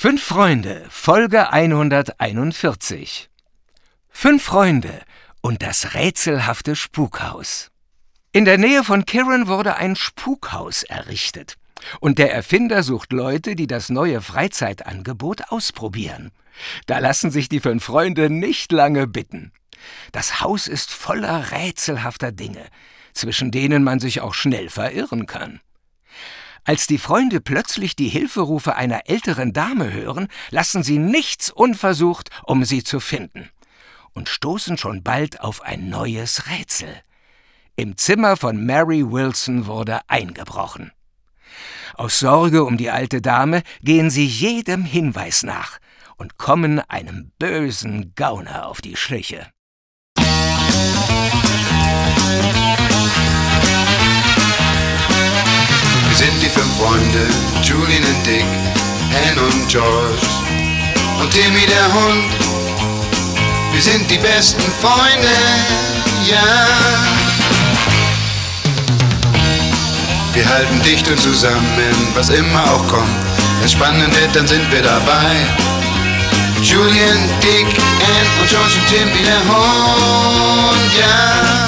Fünf Freunde, Folge 141. Fünf Freunde und das rätselhafte Spukhaus. In der Nähe von Kirin wurde ein Spukhaus errichtet. Und der Erfinder sucht Leute, die das neue Freizeitangebot ausprobieren. Da lassen sich die fünf Freunde nicht lange bitten. Das Haus ist voller rätselhafter Dinge, zwischen denen man sich auch schnell verirren kann. Als die Freunde plötzlich die Hilferufe einer älteren Dame hören, lassen sie nichts unversucht, um sie zu finden, und stoßen schon bald auf ein neues Rätsel. Im Zimmer von Mary Wilson wurde eingebrochen. Aus Sorge um die alte Dame gehen sie jedem Hinweis nach und kommen einem bösen Gauner auf die Schliche. Sind die fünf Freunde, Julian und Dick, Anne und George und Timmy der Hund. Wir sind die besten Freunde, ja. Wir halten dicht und zusammen, was immer auch kommt. Wenn spannend wird, dann sind wir dabei. Julian, Dick, Anne und George und Timmy der Hund, ja uns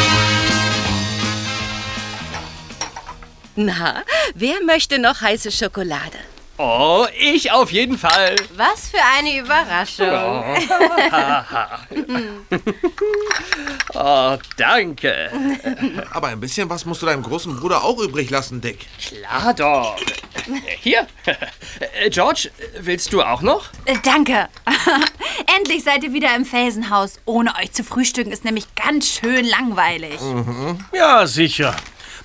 Na, wer möchte noch heiße Schokolade? Oh, ich auf jeden Fall. Was für eine Überraschung. Oh, oh danke. Aber ein bisschen was musst du deinem großen Bruder auch übrig lassen, Dick. Klar doch. Hier. George, willst du auch noch? Äh, danke. Endlich seid ihr wieder im Felsenhaus. Ohne euch zu frühstücken ist nämlich ganz schön langweilig. Mhm. Ja, sicher.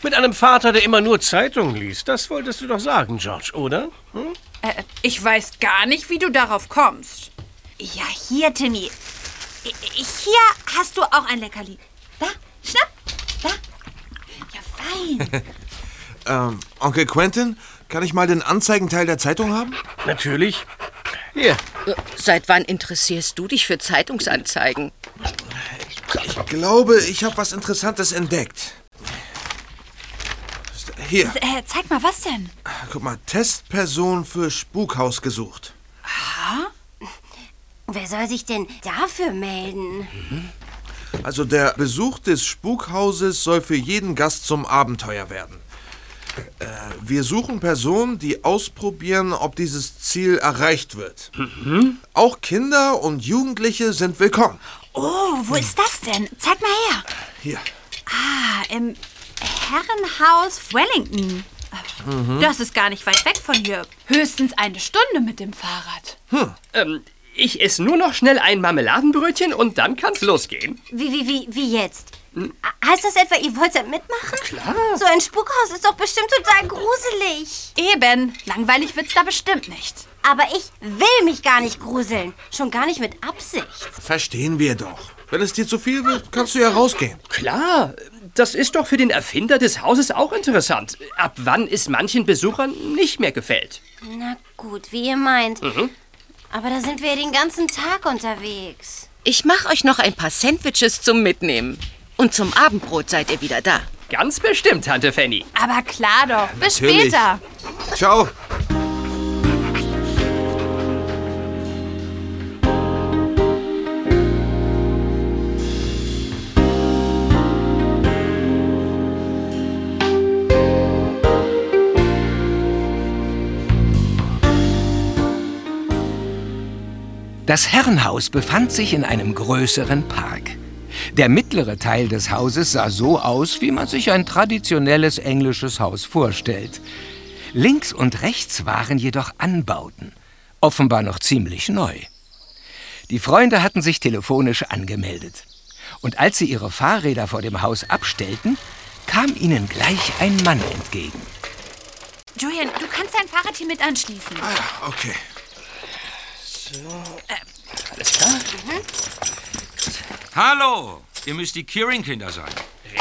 Mit einem Vater, der immer nur Zeitungen liest. Das wolltest du doch sagen, George, oder? Hm? Äh, ich weiß gar nicht, wie du darauf kommst. Ja, hier, Timmy. Hier hast du auch ein Leckerli. Da, schnapp. Da. Ja, fein. ähm, Onkel Quentin, kann ich mal den Anzeigenteil der Zeitung haben? Natürlich. Hier. Äh, seit wann interessierst du dich für Zeitungsanzeigen? Ich glaube, ich habe was Interessantes entdeckt. Hier. Äh, zeig mal, was denn? Guck mal, Testperson für Spukhaus gesucht. Aha. Wer soll sich denn dafür melden? Also der Besuch des Spukhauses soll für jeden Gast zum Abenteuer werden. Äh, wir suchen Personen, die ausprobieren, ob dieses Ziel erreicht wird. Mhm. Auch Kinder und Jugendliche sind willkommen. Oh, wo ist das denn? Zeig mal her. Hier. Ah, im Herrenhaus Wellington. Mhm. Das ist gar nicht weit weg von hier. Höchstens eine Stunde mit dem Fahrrad. Hm. Ähm, ich esse nur noch schnell ein Marmeladenbrötchen und dann kann's losgehen. Wie, wie, wie, wie jetzt? Hm? Heißt das etwa, ihr wollt mitmachen? Klar. So ein Spukhaus ist doch bestimmt total gruselig. Eben. Langweilig wird's da bestimmt nicht. Aber ich will mich gar nicht gruseln. Schon gar nicht mit Absicht. Verstehen wir doch. Wenn es dir zu viel wird, kannst du ja rausgehen. Klar. Das ist doch für den Erfinder des Hauses auch interessant. Ab wann es manchen Besuchern nicht mehr gefällt. Na gut, wie ihr meint. Mhm. Aber da sind wir ja den ganzen Tag unterwegs. Ich mache euch noch ein paar Sandwiches zum Mitnehmen. Und zum Abendbrot seid ihr wieder da. Ganz bestimmt, Tante Fanny. Aber klar doch. Bis Natürlich. später. Ciao. Das Herrenhaus befand sich in einem größeren Park. Der mittlere Teil des Hauses sah so aus, wie man sich ein traditionelles englisches Haus vorstellt. Links und rechts waren jedoch Anbauten, offenbar noch ziemlich neu. Die Freunde hatten sich telefonisch angemeldet. Und als sie ihre Fahrräder vor dem Haus abstellten, kam ihnen gleich ein Mann entgegen. Julian, du kannst dein Fahrrad hier mit anschließen. Ah, okay. Alles klar? Hallo, ihr müsst die Kearing-Kinder sein.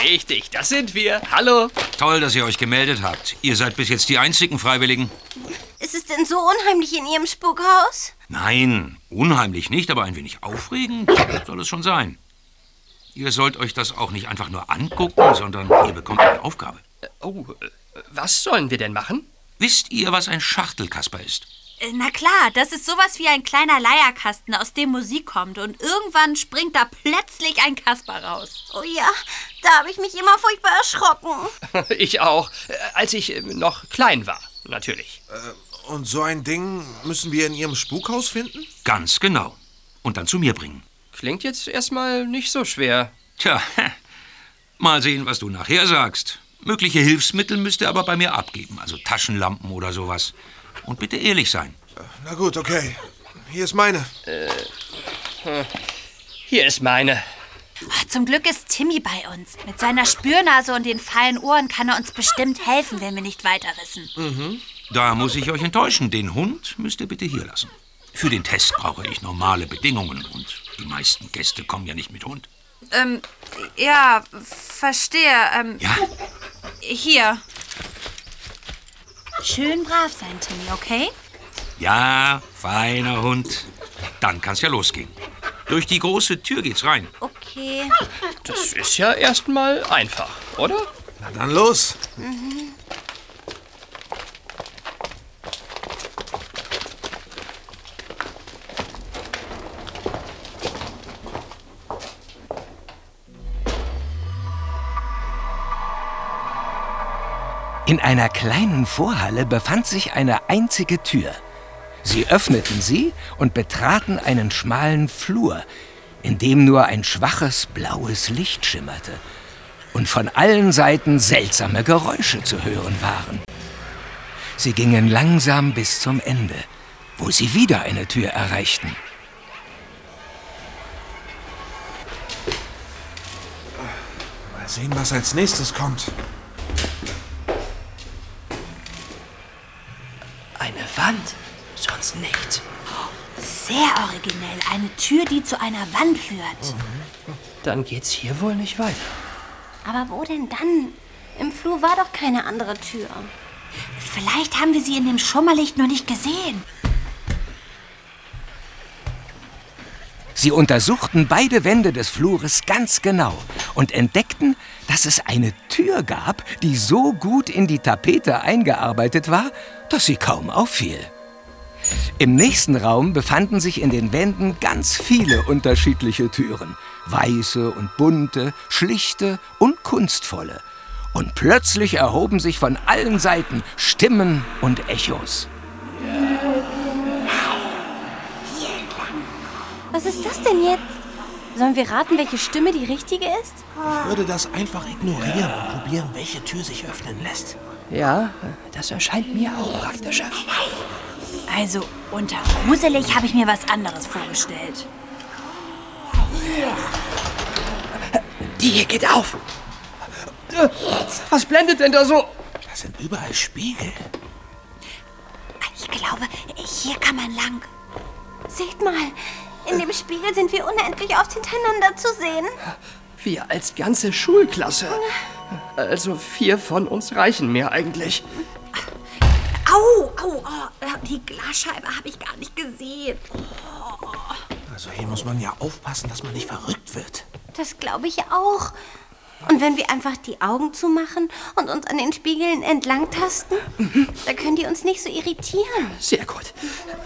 Richtig, das sind wir. Hallo. Toll, dass ihr euch gemeldet habt. Ihr seid bis jetzt die einzigen Freiwilligen. Ist es denn so unheimlich in Ihrem Spukhaus? Nein, unheimlich nicht, aber ein wenig aufregend soll es schon sein. Ihr sollt euch das auch nicht einfach nur angucken, sondern ihr bekommt eine Aufgabe. Oh, äh, was sollen wir denn machen? Wisst ihr, was ein Schachtelkasper ist? Äh, Na klar, das ist sowas wie ein kleiner Leierkasten, aus dem Musik kommt. Und irgendwann springt da plötzlich ein Kasper raus. Oh ja, da habe ich mich immer furchtbar erschrocken. Ich auch, äh, als ich äh, noch klein war, natürlich. Und so ein Ding müssen wir in Ihrem Spukhaus finden? Ganz genau. Und dann zu mir bringen. Klingt jetzt erstmal nicht so schwer. Tja, mal sehen, was du nachher sagst. Mögliche Hilfsmittel müsst ihr aber bei mir abgeben, also Taschenlampen oder sowas. Und bitte ehrlich sein. Na gut, okay. Hier ist meine. Hier ist meine. Ah, Zum Glück ist Timmy bei uns. Mit seiner Spürnase und den feinen Ohren kann er uns bestimmt helfen, wenn wir nicht weiter wissen. Da muss ich euch enttäuschen. Den Hund müsst ihr bitte hier lassen. Für den Test brauche ich normale Bedingungen und die meisten Gäste kommen ja nicht mit Hund. Ähm, ja, verstehe. Ähm, Ja, hier. Schön brav sein, Timmy, okay? ja, feiner Hund. Dann kann's ja losgehen. Durch die große Tür geht's rein. Okay. Das ist ja erstmal einfach, oder? Na dann los. In einer kleinen Vorhalle befand sich eine einzige Tür. Sie öffneten sie und betraten einen schmalen Flur, in dem nur ein schwaches blaues Licht schimmerte und von allen Seiten seltsame Geräusche zu hören waren. Sie gingen langsam bis zum Ende, wo sie wieder eine Tür erreichten. Mal sehen, was als nächstes kommt. Eine Wand, sonst nichts. Sehr originell. Eine Tür, die zu einer Wand führt. Dann geht's hier wohl nicht weiter. Aber wo denn dann? Im Flur war doch keine andere Tür. Vielleicht haben wir sie in dem Schummerlicht noch nicht gesehen. Sie untersuchten beide Wände des Flures ganz genau und entdeckten, dass es eine Tür gab, die so gut in die Tapete eingearbeitet war, dass sie kaum auffiel. Im nächsten Raum befanden sich in den Wänden ganz viele unterschiedliche Türen. Weiße und bunte, schlichte und kunstvolle. Und plötzlich erhoben sich von allen Seiten Stimmen und Echos. Was ist das denn jetzt? Sollen wir raten, welche Stimme die richtige ist? Ich würde das einfach ignorieren und probieren, welche Tür sich öffnen lässt. Ja, das erscheint mir auch praktischer. Also, unter gruselig habe ich mir was anderes vorgestellt. Die hier geht auf. Was blendet denn da so? Das sind überall Spiegel. Ich glaube, hier kann man lang. Seht mal, in dem Spiegel sind wir unendlich oft hintereinander zu sehen. Wir als ganze Schulklasse. Also vier von uns reichen mir eigentlich. Au, au, oh, die Glasscheibe habe ich gar nicht gesehen. Also hier muss man ja aufpassen, dass man nicht verrückt wird. Das glaube ich auch. Und wenn wir einfach die Augen zumachen und uns an den Spiegeln entlang tasten, da können die uns nicht so irritieren. Sehr gut.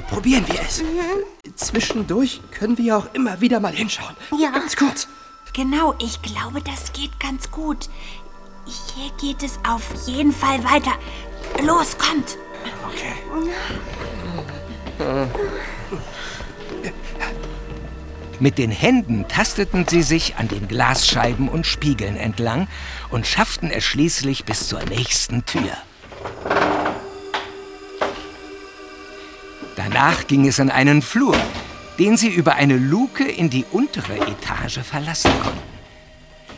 Probieren wir es. Zwischendurch können wir ja auch immer wieder mal hinschauen. Ja. Ganz kurz. Genau, ich glaube, das geht ganz gut. Hier geht es auf jeden Fall weiter. Los, kommt! Okay. Mit den Händen tasteten sie sich an den Glasscheiben und Spiegeln entlang und schafften es schließlich bis zur nächsten Tür. Danach ging es in einen Flur, den sie über eine Luke in die untere Etage verlassen konnten.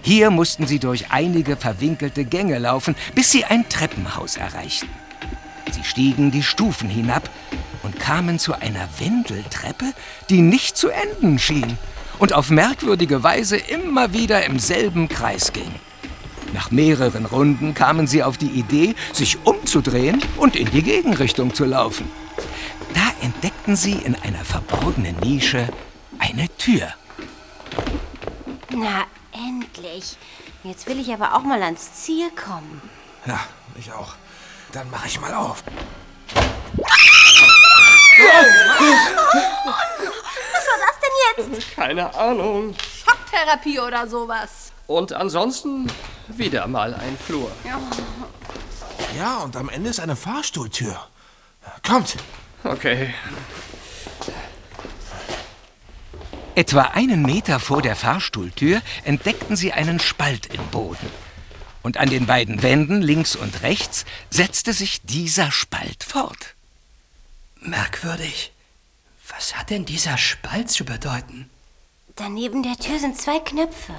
Hier mussten sie durch einige verwinkelte Gänge laufen, bis sie ein Treppenhaus erreichten. Sie stiegen die Stufen hinab und kamen zu einer Wendeltreppe, die nicht zu enden schien und auf merkwürdige Weise immer wieder im selben Kreis ging. Nach mehreren Runden kamen sie auf die Idee, sich umzudrehen und in die Gegenrichtung zu laufen. Da entdeckten sie in einer verborgenen Nische eine Tür. Na, endlich. Jetzt will ich aber auch mal ans Ziel kommen. Ja, ich auch. Dann mache ich mal auf. Was war das denn jetzt? Keine Ahnung. Schocktherapie oder sowas. Und ansonsten wieder mal ein Flur. Ja, und am Ende ist eine Fahrstuhltür. Kommt. Okay. Etwa einen Meter vor der Fahrstuhltür entdeckten sie einen Spalt im Boden. Und an den beiden Wänden links und rechts setzte sich dieser Spalt fort. Merkwürdig. Was hat denn dieser Spalt zu bedeuten? Daneben der Tür sind zwei Knöpfe.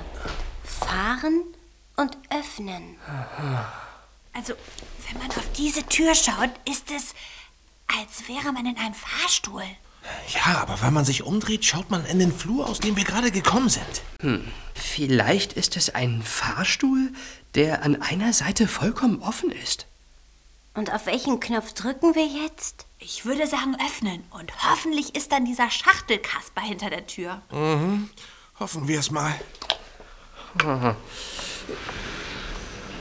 Fahren und öffnen. Also, wenn man auf diese Tür schaut, ist es, als wäre man in einem Fahrstuhl. Ja, aber wenn man sich umdreht, schaut man in den Flur, aus dem wir gerade gekommen sind. Hm. Vielleicht ist es ein Fahrstuhl, der an einer Seite vollkommen offen ist. Und auf welchen Knopf drücken wir jetzt? Ich würde sagen öffnen. Und hoffentlich ist dann dieser Schachtelkasper hinter der Tür. Mhm. Hoffen wir es mal.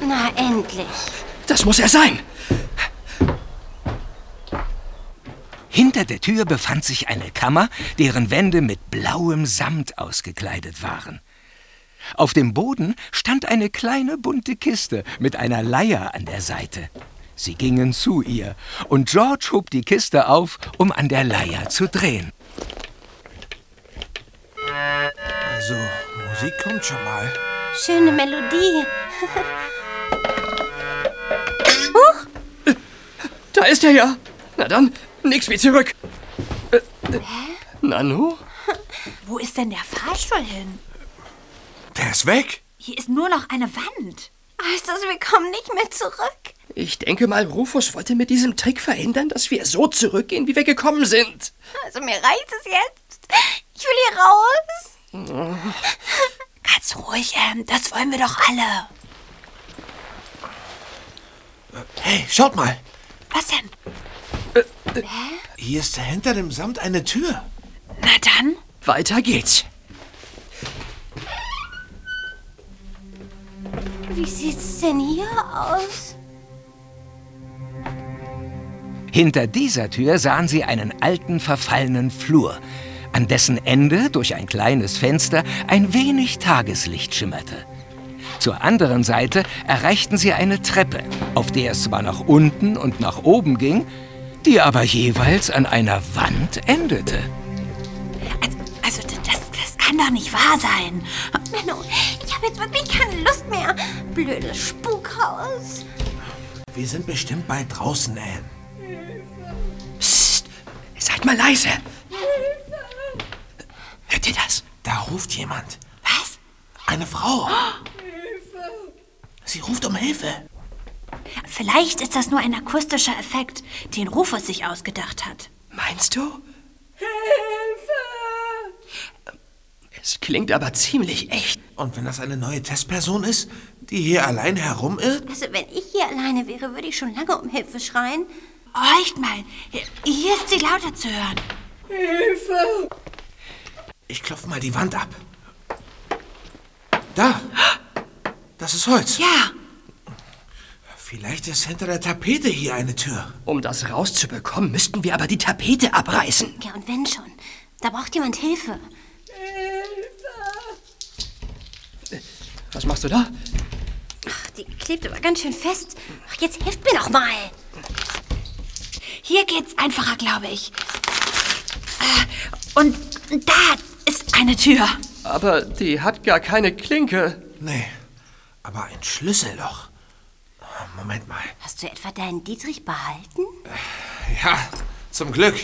Na, endlich. Das muss er sein. Hinter der Tür befand sich eine Kammer, deren Wände mit blauem Samt ausgekleidet waren. Auf dem Boden stand eine kleine bunte Kiste mit einer Leier an der Seite. Sie gingen zu ihr, und George hob die Kiste auf, um an der Leier zu drehen. Also, Musik kommt schon mal. Schöne Melodie. Da ist er ja. Na dann, nix wie zurück. Äh, äh, Nanu? Wo ist denn der Fahrstuhl hin? Der ist weg. Hier ist nur noch eine Wand. Heißt das, wir kommen nicht mehr zurück? Ich denke mal, Rufus wollte mit diesem Trick verhindern, dass wir so zurückgehen, wie wir gekommen sind. Also mir reicht es jetzt. Ich will hier raus. Ganz ruhig, Anne. Das wollen wir doch alle. Hey, schaut mal. Was denn? Hier ist hinter dem Samt eine Tür. Na dann. Weiter geht's. Wie sieht's denn hier aus? Hinter dieser Tür sahen sie einen alten, verfallenen Flur, an dessen Ende durch ein kleines Fenster ein wenig Tageslicht schimmerte. Zur anderen Seite erreichten sie eine Treppe, auf der es zwar nach unten und nach oben ging, die aber jeweils an einer Wand endete. Also, also das, das kann doch nicht wahr sein. Menno, ich habe jetzt wirklich keine Lust mehr. Blödes Spukhaus. Wir sind bestimmt bald draußen, Anne. Psst, seid mal leise. Hört ihr das? Da ruft jemand. Was? Eine Frau. Sie ruft um Hilfe. Vielleicht ist das nur ein akustischer Effekt, den Rufus sich ausgedacht hat. Meinst du? Es klingt aber ziemlich echt. Und wenn das eine neue Testperson ist, die hier allein herumirrt? Also wenn ich hier alleine wäre, würde ich schon lange um Hilfe schreien. Horcht mal. Hier ist sie lauter zu hören. Ich klopfe mal die Wand ab. Da. Das ist Holz. Ja. Vielleicht ist hinter der Tapete hier eine Tür. Um das rauszubekommen, müssten wir aber die Tapete abreißen. Ja, und wenn schon. Da braucht jemand Hilfe. Was machst du da? Ach, die klebt aber ganz schön fest. Ach, jetzt hilft mir doch mal. Hier geht's einfacher, glaube ich. Äh, Und da ist eine Tür. Aber die hat gar keine Klinke. Nee, aber ein Schlüsselloch. Moment mal. Hast du etwa deinen Dietrich behalten? Ja, zum Glück.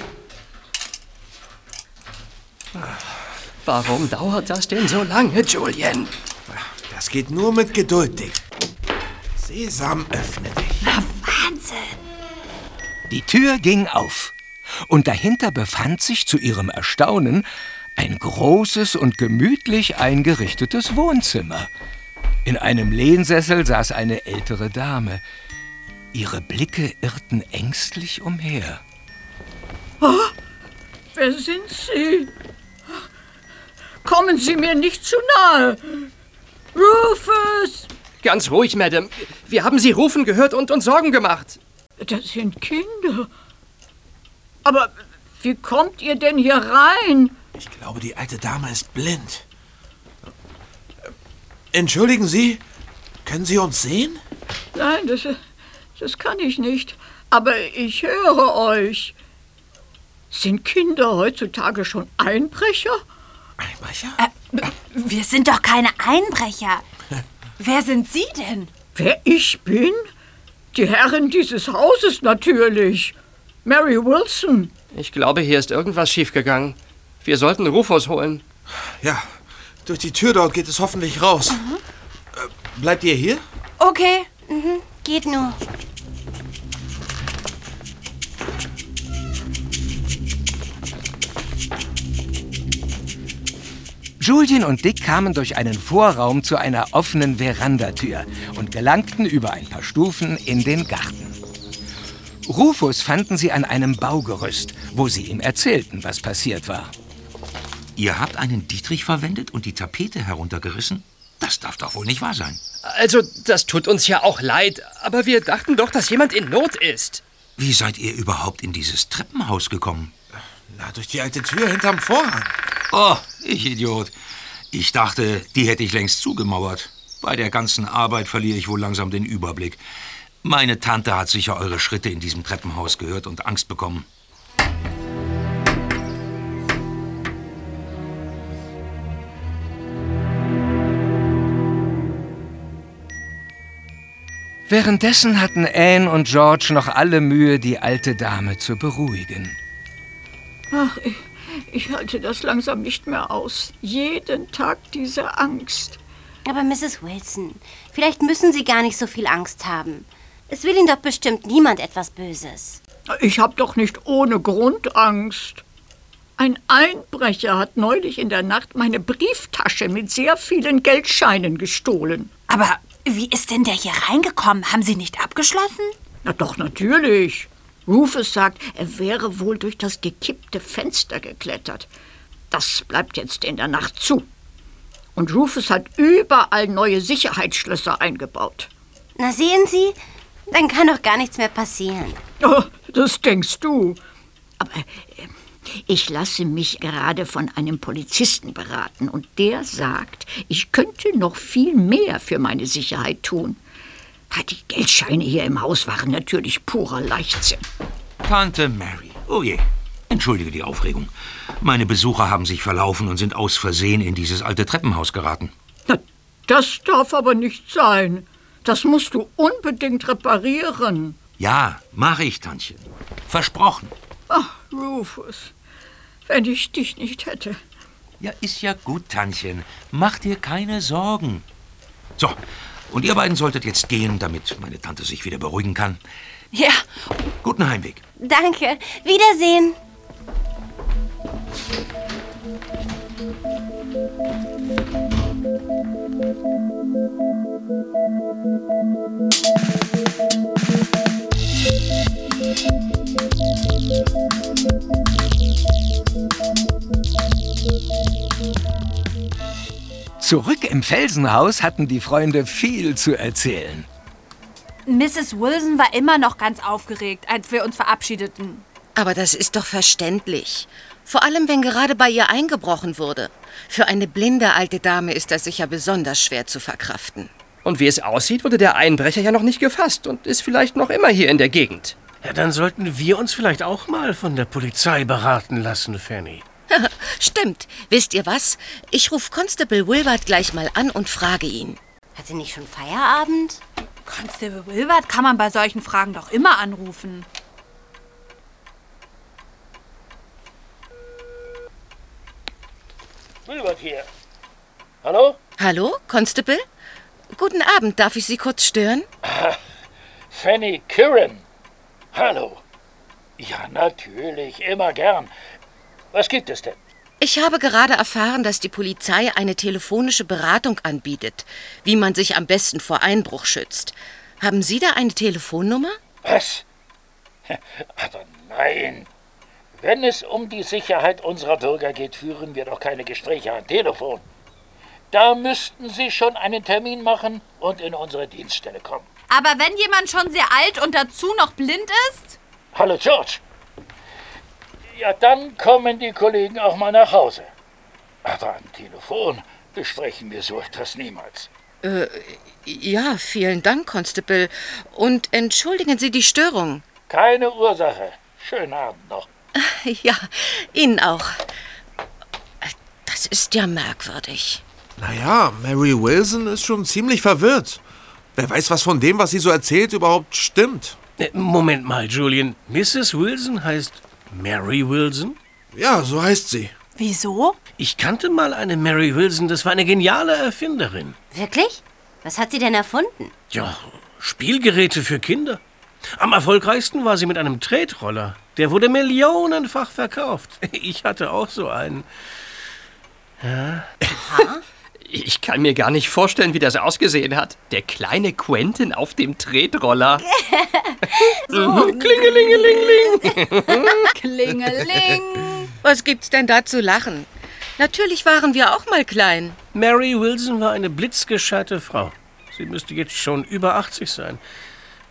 Warum dauert das denn so lange, Julian? Das geht nur mit Geduld, Dick. Sesam, öffne dich. Na, Wahnsinn. Die Tür ging auf. und dahinter befand sich zu ihrem Erstaunen ein großes und gemütlich eingerichtetes Wohnzimmer. In einem Lehnsessel saß eine ältere Dame. Ihre Blicke irrten ängstlich umher. Oh, wer sind Sie? Kommen Sie mir nicht zu nahe. Rufus! Ganz ruhig, Madame. Wir haben Sie rufen gehört und uns Sorgen gemacht. Das sind Kinder. Aber wie kommt ihr denn hier rein? Ich glaube, die alte Dame ist blind. Entschuldigen Sie, können Sie uns sehen? Nein, das, das kann ich nicht. Aber ich höre euch. Sind Kinder heutzutage schon Einbrecher? Einbrecher? Äh, wir sind doch keine Einbrecher. Wer sind Sie denn? Wer ich bin? Die Herrin dieses Hauses natürlich. Mary Wilson. Ich glaube, hier ist irgendwas schiefgegangen. Wir sollten Rufus holen. Ja, durch die Tür dort geht es hoffentlich raus. Mhm. Äh, bleibt ihr hier? Okay. Mhm, geht nur. Julien und Dick kamen durch einen Vorraum zu einer offenen Verandatür und gelangten über ein paar Stufen in den Garten. Rufus fanden sie an einem Baugerüst, wo sie ihm erzählten, was passiert war. Ihr habt einen Dietrich verwendet und die Tapete heruntergerissen? Das darf doch wohl nicht wahr sein. Also, das tut uns ja auch leid, aber wir dachten doch, dass jemand in Not ist. Wie seid ihr überhaupt in dieses Treppenhaus gekommen? Na, durch die alte Tür hinterm Vorhang. Oh, ich Idiot. Ich dachte, die hätte ich längst zugemauert. Bei der ganzen Arbeit verliere ich wohl langsam den Überblick. Meine Tante hat sicher eure Schritte in diesem Treppenhaus gehört und Angst bekommen. Währenddessen hatten Anne und George noch alle Mühe, die alte Dame zu beruhigen. Ach, ich, ich halte das langsam nicht mehr aus. Jeden Tag diese Angst. Aber Mrs. Wilson, vielleicht müssen Sie gar nicht so viel Angst haben. Es will Ihnen doch bestimmt niemand etwas Böses. Ich habe doch nicht ohne Grund Angst. Ein Einbrecher hat neulich in der Nacht meine Brieftasche mit sehr vielen Geldscheinen gestohlen. Aber wie ist denn der hier reingekommen? Haben Sie nicht abgeschlossen? Na doch, natürlich. Rufus sagt, er wäre wohl durch das gekippte Fenster geklettert. Das bleibt jetzt in der Nacht zu. Und Rufus hat überall neue Sicherheitsschlösser eingebaut. Na sehen Sie, dann kann doch gar nichts mehr passieren. Oh, das denkst du. Aber äh, ich lasse mich gerade von einem Polizisten beraten und der sagt, ich könnte noch viel mehr für meine Sicherheit tun. Die Geldscheine hier im Haus waren natürlich purer Leichtsinn. Tante Mary. Oh je. Entschuldige die Aufregung. Meine Besucher haben sich verlaufen und sind aus Versehen in dieses alte Treppenhaus geraten. Na, das darf aber nicht sein. Das musst du unbedingt reparieren. Ja, mache ich, Tantchen. Versprochen. Ach, Rufus, wenn ich dich nicht hätte. Ja, ist ja gut, Tantchen. Mach dir keine Sorgen. So, und ihr beiden solltet jetzt gehen, damit meine Tante sich wieder beruhigen kann. Ja. Guten Heimweg. Danke. Wiedersehen. Zurück im Felsenhaus hatten die Freunde viel zu erzählen. Mrs. Wilson war immer noch ganz aufgeregt, als wir uns verabschiedeten. Aber das ist doch verständlich. Vor allem, wenn gerade bei ihr eingebrochen wurde. Für eine blinde alte Dame ist das sicher besonders schwer zu verkraften. Und wie es aussieht, wurde der Einbrecher ja noch nicht gefasst und ist vielleicht noch immer hier in der Gegend. Ja, dann sollten wir uns vielleicht auch mal von der Polizei beraten lassen, Fanny. Stimmt. Wisst ihr was? Ich rufe Constable Wilbert gleich mal an und frage ihn. Hat sie nicht schon Feierabend? Constable Wilbert kann man bei solchen Fragen doch immer anrufen. Wilbert hier. Hallo? Hallo, Constable? Guten Abend, darf ich Sie kurz stören? Fanny Curran. Hallo. Ja, natürlich, immer gern. Was gibt es denn? Ich habe gerade erfahren, dass die Polizei eine telefonische Beratung anbietet, wie man sich am besten vor Einbruch schützt. Haben Sie da eine Telefonnummer? Was? Aber nein. Wenn es um die Sicherheit unserer Bürger geht, führen wir doch keine Gespräche am Telefon. Da müssten Sie schon einen Termin machen und in unsere Dienststelle kommen. Aber wenn jemand schon sehr alt und dazu noch blind ist? Hallo George. Ja, dann kommen die Kollegen auch mal nach Hause. Aber am Telefon besprechen wir so etwas niemals. Äh, ja, vielen Dank, Constable. Und entschuldigen Sie die Störung. Keine Ursache. Schönen Abend noch. Ja, Ihnen auch. Das ist ja merkwürdig. Naja, Mary Wilson ist schon ziemlich verwirrt. Wer weiß, was von dem, was sie so erzählt, überhaupt stimmt. Äh, Moment mal, Julian. Mrs. Wilson heißt Mary Wilson? Ja, so heißt sie. Wieso? Ich kannte mal eine Mary Wilson, das war eine geniale Erfinderin. Wirklich? Was hat sie denn erfunden? Ja, Spielgeräte für Kinder. Am erfolgreichsten war sie mit einem Tretroller. Der wurde millionenfach verkauft. Ich hatte auch so einen. Ja. Ich kann mir gar nicht vorstellen, wie das ausgesehen hat. Der kleine Quentin auf dem Tretroller. Mhm, Klingelingeling. Klingeling. Was gibt's denn da zu lachen? Natürlich waren wir auch mal klein. Mary Wilson war eine blitzgescheite Frau. Sie müsste jetzt schon über 80 sein.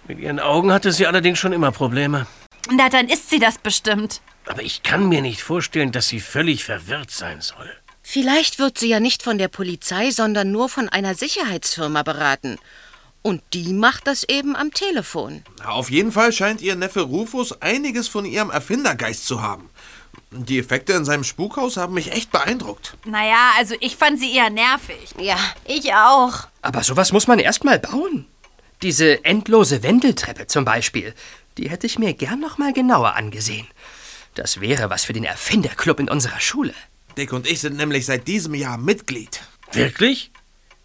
Mit ihren Augen hatte sie allerdings schon immer Probleme. Na, dann ist sie das bestimmt. Aber ich kann mir nicht vorstellen, dass sie völlig verwirrt sein soll. Vielleicht wird sie ja nicht von der Polizei, sondern nur von einer Sicherheitsfirma beraten. Und die macht das eben am Telefon. Auf jeden Fall scheint ihr Neffe Rufus einiges von ihrem Erfindergeist zu haben. Die Effekte in seinem Spukhaus haben mich echt beeindruckt. Naja, also ich fand sie eher nervig. Ja, ich auch. Aber sowas muss man erst mal bauen. Diese endlose Wendeltreppe zum Beispiel, die hätte ich mir gern noch mal genauer angesehen. Das wäre was für den Erfinderclub in unserer Schule. Dick und ich sind nämlich seit diesem Jahr Mitglied. Wirklich?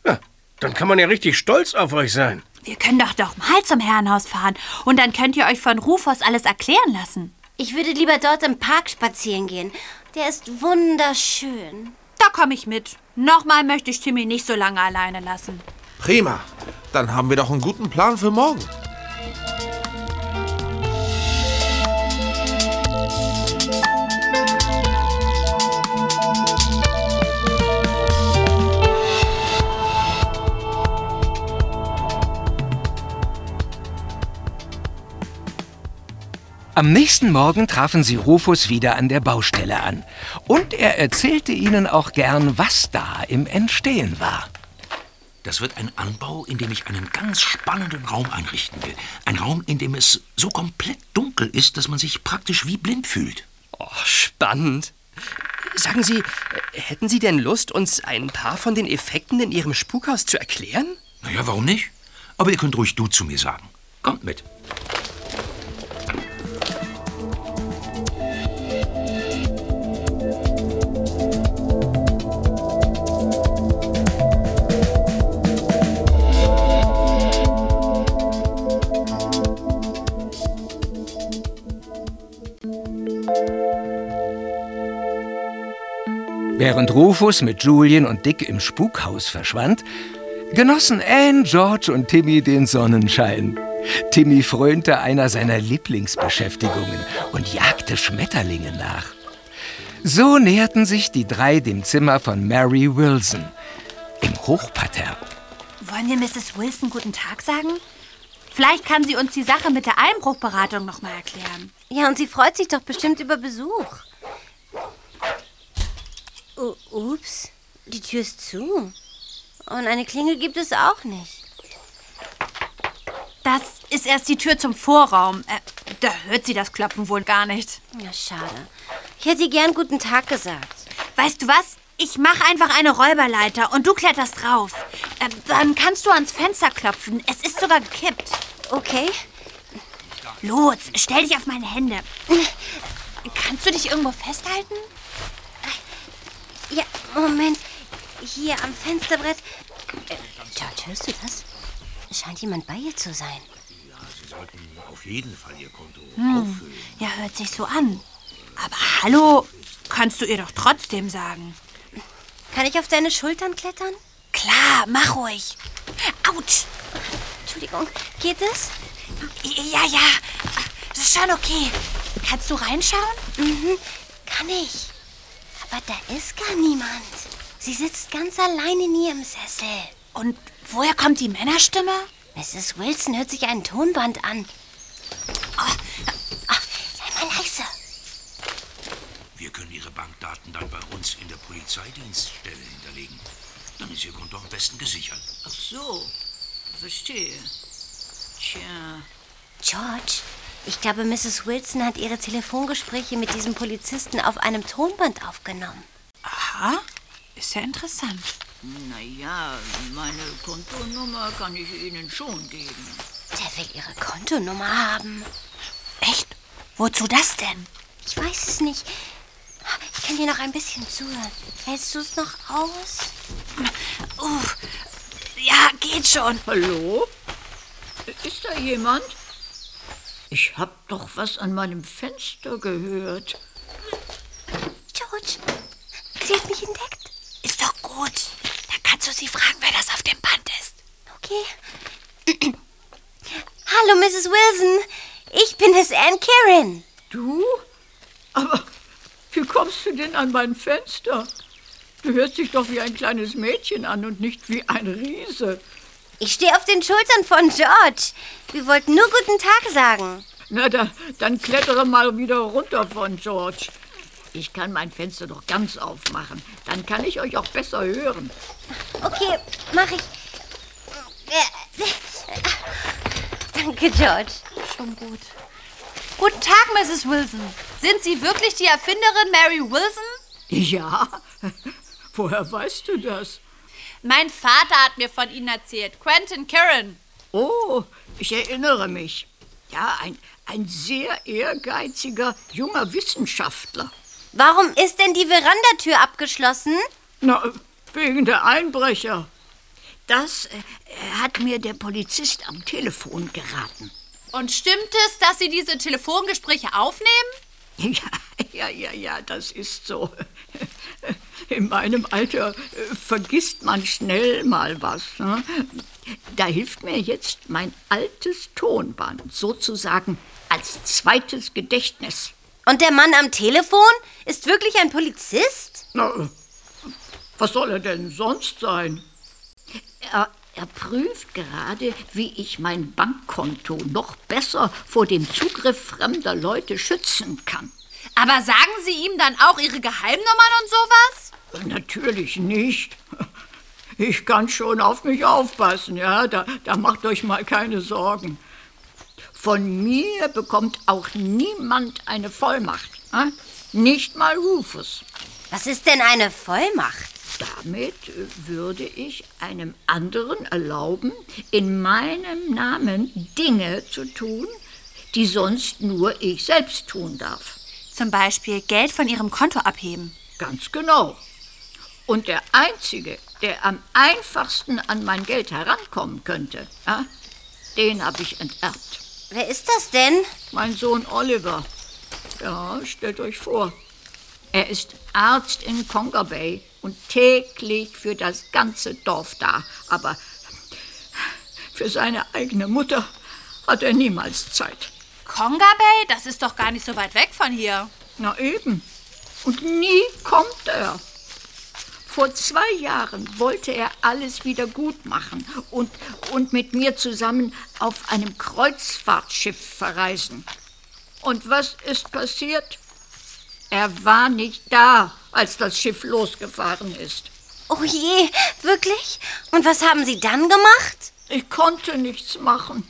Ja, dann kann man ja richtig stolz auf euch sein. Wir können doch doch mal zum Herrenhaus fahren und dann könnt ihr euch von Rufus alles erklären lassen. Ich würde lieber dort im Park spazieren gehen. Der ist wunderschön. Da komme ich mit. Nochmal möchte ich Timmy nicht so lange alleine lassen. Prima. Dann haben wir doch einen guten Plan für morgen. Am nächsten Morgen trafen sie Rufus wieder an der Baustelle an. Und er erzählte ihnen auch gern, was da im Entstehen war. Das wird ein Anbau, in dem ich einen ganz spannenden Raum einrichten will. Ein Raum, in dem es so komplett dunkel ist, dass man sich praktisch wie blind fühlt. Oh, spannend. Sagen Sie, hätten Sie denn Lust, uns ein paar von den Effekten in Ihrem Spukhaus zu erklären? Naja, warum nicht? Aber ihr könnt ruhig du zu mir sagen. Kommt mit. Während Rufus mit Julian und Dick im Spukhaus verschwand, genossen Anne, George und Timmy den Sonnenschein. Timmy frönte einer seiner Lieblingsbeschäftigungen und jagte Schmetterlinge nach. So näherten sich die drei dem Zimmer von Mary Wilson im Hochparterre. Wollen wir Mrs. Wilson guten Tag sagen? Vielleicht kann sie uns die Sache mit der Einbruchberatung noch mal erklären. Ja, und sie freut sich doch bestimmt über Besuch. U ups, die Tür ist zu. Und eine Klingel gibt es auch nicht. Das ist erst die Tür zum Vorraum. Äh, da hört sie das Klopfen wohl gar nicht. Ja, schade. Ich hätte gern guten Tag gesagt. Weißt du was? Ich mache einfach eine Räuberleiter und du kletterst drauf. Äh, dann kannst du ans Fenster klopfen. Es ist sogar gekippt. Okay. Los, stell dich auf meine Hände. Kannst du dich irgendwo festhalten? Ja, Moment. Hier am Fensterbrett. Äh, George, hörst du das? Es scheint jemand bei ihr zu sein. sollten auf jeden Fall Ihr Konto Hm. auffüllen. Ja, hört sich so an. Aber hallo, kannst du ihr doch trotzdem sagen. Kann ich auf deine Schultern klettern? Klar, mach ruhig. Autsch. Entschuldigung, geht es? Ja, ja, das ist schon okay. Kannst du reinschauen? Mhm, kann ich. Aber da ist gar niemand. Sie sitzt ganz allein in ihrem Sessel. Und woher kommt die Männerstimme? Mrs. Wilson hört sich ein Tonband an. Oh, oh, sei mal leise. Wir können Ihre Bankdaten dann bei uns in der Polizeidienststelle hinterlegen. Dann ist Ihr Konto am besten gesichert. Ach so, verstehe. Tja. George, ich glaube, Mrs. Wilson hat ihre Telefongespräche mit diesem Polizisten auf einem Tonband aufgenommen. Aha, ist ja interessant. Naja, meine Kontonummer kann ich Ihnen schon geben. Der will ihre Kontonummer haben. Echt? Wozu das denn? Ich weiß es nicht. Ich kann dir noch ein bisschen zuhören. Hältst du es noch aus? Uh, ja, geht schon. Hallo? Ist da jemand? Ich hab doch was an meinem Fenster gehört. George, sie hat mich entdeckt. Ist doch gut. Dann kannst du sie fragen, wer das auf dem Band ist. Okay. Hallo, Mrs. Wilson. Ich bin es, Anne Karen. Du? Aber wie kommst du denn an mein Fenster? Du hörst dich doch wie ein kleines Mädchen an und nicht wie ein Riese. Ich stehe auf den Schultern von George. Wir wollten nur guten Tag sagen. Na, da, dann klettere mal wieder runter von George. Ich kann mein Fenster doch ganz aufmachen. Dann kann ich euch auch besser hören. Okay, mach ich. Danke, George. Schon gut. Guten Tag, Mrs. Wilson. Sind Sie wirklich die Erfinderin Mary Wilson? Ja? Woher weißt du das? Mein Vater hat mir von Ihnen erzählt. Quentin Karen. Oh, ich erinnere mich. Ja, ein, ein sehr ehrgeiziger junger Wissenschaftler. Warum ist denn die Verandatür abgeschlossen? Na, wegen der Einbrecher. Das äh, hat mir der Polizist am Telefon geraten. Und stimmt es, dass Sie diese Telefongespräche aufnehmen? Ja, ja, ja, ja, das ist so. In meinem Alter äh, vergisst man schnell mal was. Ne? Da hilft mir jetzt mein altes Tonband sozusagen als zweites Gedächtnis. Und der Mann am Telefon ist wirklich ein Polizist? Na, was soll er denn sonst sein? Er, er prüft gerade, wie ich mein Bankkonto noch besser vor dem Zugriff fremder Leute schützen kann. Aber sagen Sie ihm dann auch Ihre Geheimnummern und sowas? Natürlich nicht. Ich kann schon auf mich aufpassen, ja, da, da macht euch mal keine Sorgen. Von mir bekommt auch niemand eine Vollmacht. Ja? Nicht mal Rufus. Was ist denn eine Vollmacht? Damit äh, würde ich einem anderen erlauben, in meinem Namen Dinge zu tun, die sonst nur ich selbst tun darf. Zum Beispiel Geld von Ihrem Konto abheben. Ganz genau. Und der Einzige, der am einfachsten an mein Geld herankommen könnte, ja, den habe ich enterbt. Wer ist das denn? Mein Sohn Oliver. Ja, stellt euch vor. Er ist Arzt in Conga Bay und täglich für das ganze Dorf da. Aber für seine eigene Mutter hat er niemals Zeit. Conga Bay? Das ist doch gar nicht so weit weg von hier. Na eben. Und nie kommt er. Vor zwei Jahren wollte er alles wieder gut machen und, und mit mir zusammen auf einem Kreuzfahrtschiff verreisen. Und was ist passiert? Er war nicht da, als das Schiff losgefahren ist. Oh je, wirklich? Und was haben Sie dann gemacht? Ich konnte nichts machen.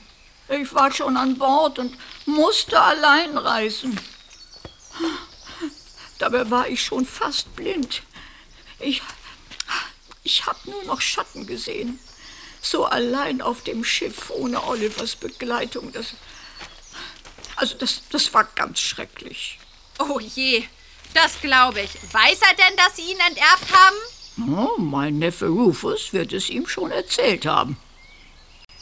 Ich war schon an Bord und musste allein reisen. Dabei war ich schon fast blind. Ich, ich habe nur noch Schatten gesehen. So allein auf dem Schiff ohne Olivers Begleitung. Das, also das, das war ganz schrecklich. Oh je, das glaube ich. Weiß er denn, dass Sie ihn enterbt haben? Oh, mein Neffe Rufus wird es ihm schon erzählt haben.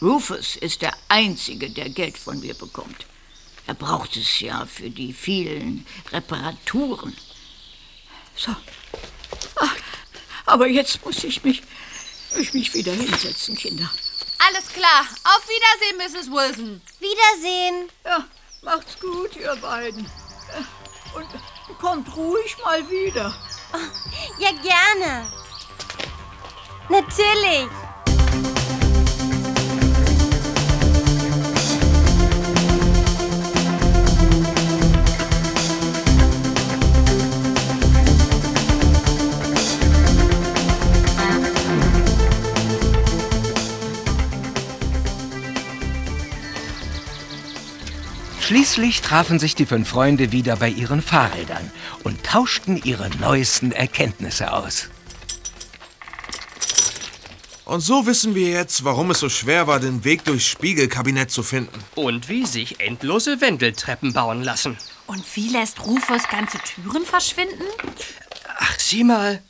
Rufus ist der Einzige, der Geld von mir bekommt. Er braucht es ja für die vielen Reparaturen. So. Ach, aber jetzt muss ich mich, ich mich wieder hinsetzen, Kinder. Alles klar. Auf Wiedersehen, Mrs. Wilson. Wiedersehen. Ja, macht's gut, ihr beiden. Und kommt ruhig mal wieder. Ja, gerne. Natürlich. Schließlich trafen sich die fünf Freunde wieder bei ihren Fahrrädern und tauschten ihre neuesten Erkenntnisse aus. Und so wissen wir jetzt, warum es so schwer war, den Weg durchs Spiegelkabinett zu finden. Und wie sich endlose Wendeltreppen bauen lassen. Und wie lässt Rufus ganze Türen verschwinden? Ach, sieh mal.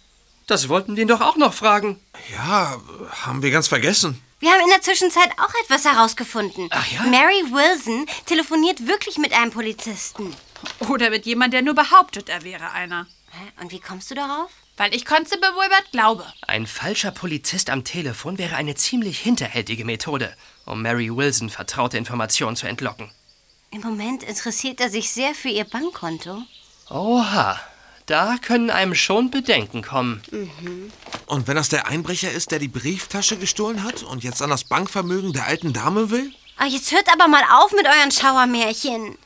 Das wollten wir ihn doch auch noch fragen. Ja, haben wir ganz vergessen. Wir haben in der Zwischenzeit auch etwas herausgefunden. Ach ja? Mary Wilson telefoniert wirklich mit einem Polizisten. Oder mit jemand, der nur behauptet, er wäre einer. Hä? Und wie kommst du darauf? Weil ich Constable Wilbert glaube. Ein falscher Polizist am Telefon wäre eine ziemlich hinterhältige Methode, um Mary Wilson vertraute Informationen zu entlocken. Im Moment interessiert er sich sehr für ihr Bankkonto. Oha, da können einem schon Bedenken kommen. Und wenn das der Einbrecher ist, der die Brieftasche gestohlen hat und jetzt an das Bankvermögen der alten Dame will? Ah, jetzt hört aber mal auf mit euren Schauermärchen.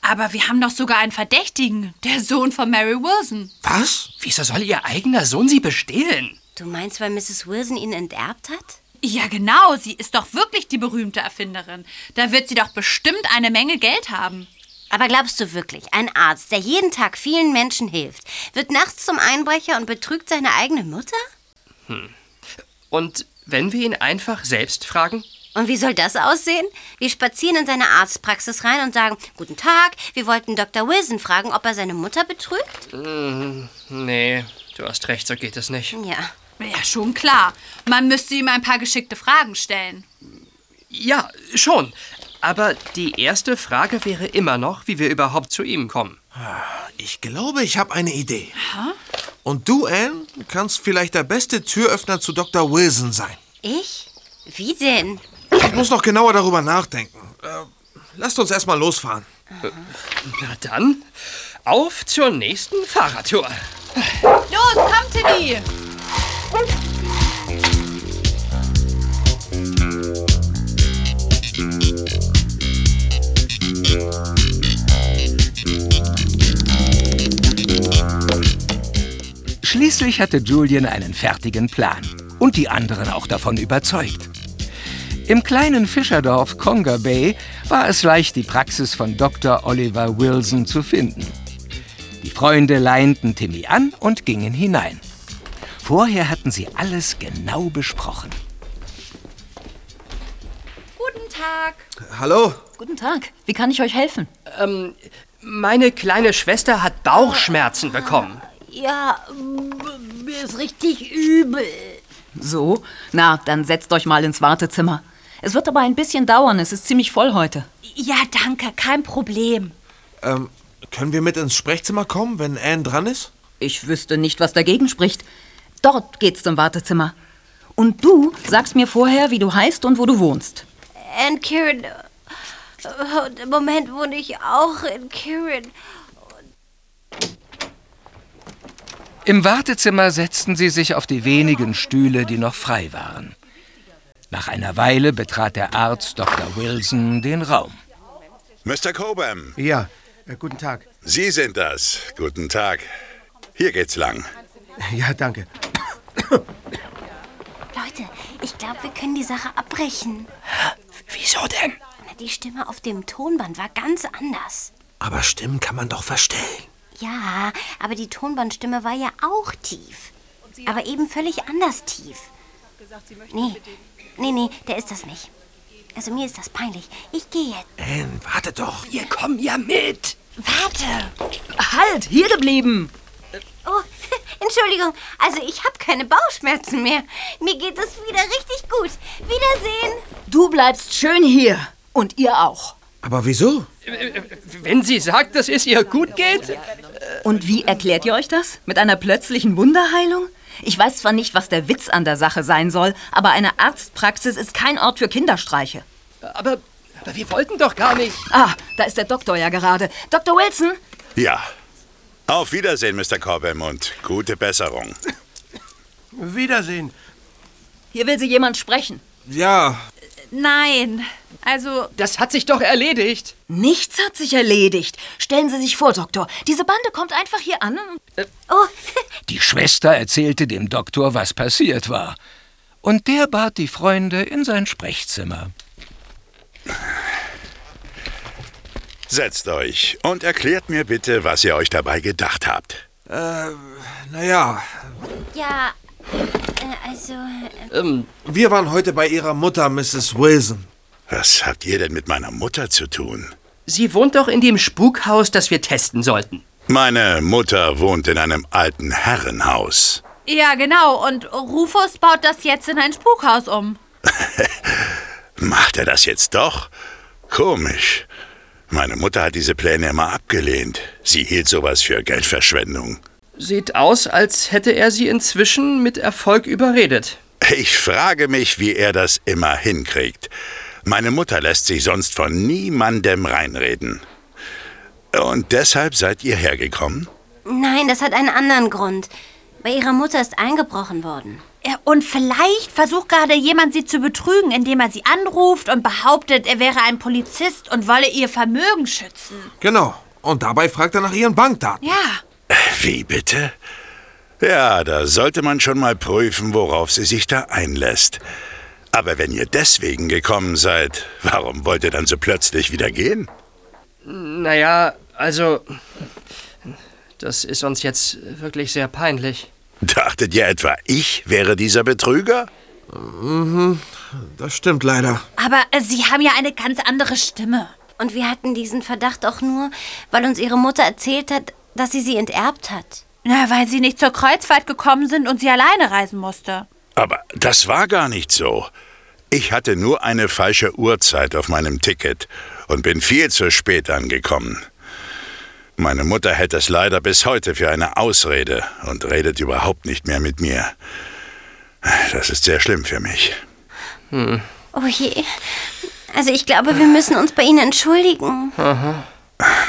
Aber wir haben doch sogar einen Verdächtigen, der Sohn von Mary Wilson. Was? Wieso soll ihr eigener Sohn sie bestehlen? Du meinst, weil Mrs. Wilson ihn enterbt hat? Ja, genau, sie ist doch wirklich die berühmte Erfinderin. Da wird sie doch bestimmt eine Menge Geld haben. Aber glaubst du wirklich, ein Arzt, der jeden Tag vielen Menschen hilft, wird nachts zum Einbrecher und betrügt seine eigene Mutter? Und wenn wir ihn einfach selbst fragen? Und wie soll das aussehen? Wir spazieren in seine Arztpraxis rein und sagen, guten Tag, wir wollten Dr. Wilson fragen, ob er seine Mutter betrügt? Hm, nee, du hast recht, so geht es nicht. Ja. Ja, schon klar. Man müsste ihm ein paar geschickte Fragen stellen. Ja, schon. Aber die erste Frage wäre immer noch, wie wir überhaupt zu ihm kommen. Ich glaube, ich habe eine Idee. Und du, Anne, kannst vielleicht der beste Türöffner zu Dr. Wilson sein. Ich? Wie denn? Ich muss noch genauer darüber nachdenken. Äh, lasst uns erstmal losfahren. Na dann, auf zur nächsten Fahrradtour. Los, komm, Tilly! Schließlich hatte Julian einen fertigen Plan und die anderen auch davon überzeugt. Im kleinen Fischerdorf Conger Bay war es leicht, die Praxis von Dr. Oliver Wilson zu finden. Die Freunde leinten Timmy an und gingen hinein. Vorher hatten sie alles genau besprochen. Guten Tag. Hallo? Guten Tag. Wie kann ich euch helfen? Ähm, meine kleine Schwester hat Bauchschmerzen bekommen. Ja, mir ist richtig übel. So? Na, dann setzt euch mal ins Wartezimmer. Es wird aber ein bisschen dauern. Es ist ziemlich voll heute. Ja, danke, kein Problem. Ähm, können wir mit ins Sprechzimmer kommen, wenn Anne dran ist? Ich wüsste nicht, was dagegen spricht. Dort geht's zum Wartezimmer. Und du sagst mir vorher, wie du heißt und wo du wohnst. Und Kieran. Äh, Im Moment wohne ich auch in Kieran. Im Wartezimmer setzten sie sich auf die wenigen Stühle, die noch frei waren. Nach einer Weile betrat der Arzt Dr. Wilson den Raum. Mr. Cobham, Ja, äh, guten Tag. Sie sind das. Guten Tag. Hier geht's lang. Ja, danke. Leute, ich glaube, wir können die Sache abbrechen. Wieso denn? Die Stimme auf dem Tonband war ganz anders. Aber Stimmen kann man doch verstellen. Ja, aber die Tonbandstimme war ja auch tief. Aber eben völlig anders tief. Nee, nee, nee, der ist das nicht. Also mir ist das peinlich. Ich gehe jetzt. Anne, warte doch. Wir kommen ja mit. Warte. Halt! Hier geblieben! Oh, Entschuldigung, also ich habe keine Bauchschmerzen mehr. Mir geht es wieder richtig gut. Wiedersehen. Du bleibst schön hier. Und ihr auch. Aber wieso? Wenn sie sagt, dass es ihr gut geht? Und wie erklärt ihr euch das? Mit einer plötzlichen Wunderheilung? Ich weiß zwar nicht, was der Witz an der Sache sein soll, aber eine Arztpraxis ist kein Ort für Kinderstreiche. Aber, aber wir wollten doch gar nicht. Ah, da ist der Doktor ja gerade. Dr. Wilson? Ja. Auf Wiedersehen, Mr. Cobham, und gute Besserung. Wiedersehen. Hier will sie jemand sprechen. Ja. Nein, also. Das hat sich doch erledigt. Nichts hat sich erledigt. Stellen Sie sich vor, Doktor. Diese Bande kommt einfach hier an und. Oh, Die Schwester erzählte dem Doktor, was passiert war. Und der bat die Freunde in sein Sprechzimmer. Setzt euch und erklärt mir bitte, was ihr euch dabei gedacht habt. Äh, naja, ja. Äh, also. Äh, Ähm, wir waren heute bei ihrer Mutter, Mrs. Wilson. Was habt ihr denn mit meiner Mutter zu tun? sie wohnt doch in dem Spukhaus, das wir testen sollten. Meine Mutter wohnt in einem alten Herrenhaus. Ja, genau. Und Rufus baut das jetzt in ein Spukhaus um. Macht er das jetzt doch? Komisch. Meine Mutter hat diese Pläne immer abgelehnt. Sie hielt sowas für Geldverschwendung. Sieht aus, als hätte er sie inzwischen mit Erfolg überredet. Ich frage mich, wie er das immer hinkriegt. Meine Mutter lässt sich sonst von niemandem reinreden. Und deshalb seid ihr hergekommen? nein, das hat einen anderen Grund. Bei ihrer Mutter ist eingebrochen worden. Ja, Und vielleicht versucht gerade jemand, sie zu betrügen, indem er sie anruft und behauptet, er wäre ein Polizist und wolle ihr Vermögen schützen. Genau. Und dabei fragt er nach ihren Bankdaten. Ja. Wie bitte? Ja, da sollte man schon mal prüfen, worauf sie sich da einlässt. Aber wenn ihr deswegen gekommen seid, warum wollt ihr dann so plötzlich wieder gehen? Naja, also. Das ist uns jetzt wirklich sehr peinlich. Dachtet ihr etwa, ich wäre dieser Betrüger? Mhm, das stimmt leider. Aber äh, sie haben ja eine ganz andere Stimme. Und wir hatten diesen Verdacht auch nur, weil uns ihre Mutter erzählt hat, dass sie sie enterbt hat. Na, weil sie nicht zur Kreuzfahrt gekommen sind und sie alleine reisen musste. Aber das war gar nicht so. Ich hatte nur eine falsche Uhrzeit auf meinem Ticket und bin viel zu spät angekommen. Meine Mutter hält es leider bis heute für eine Ausrede und redet überhaupt nicht mehr mit mir. Das ist sehr schlimm für mich. Hm. Oh je. Also ich glaube, wir müssen uns bei Ihnen entschuldigen.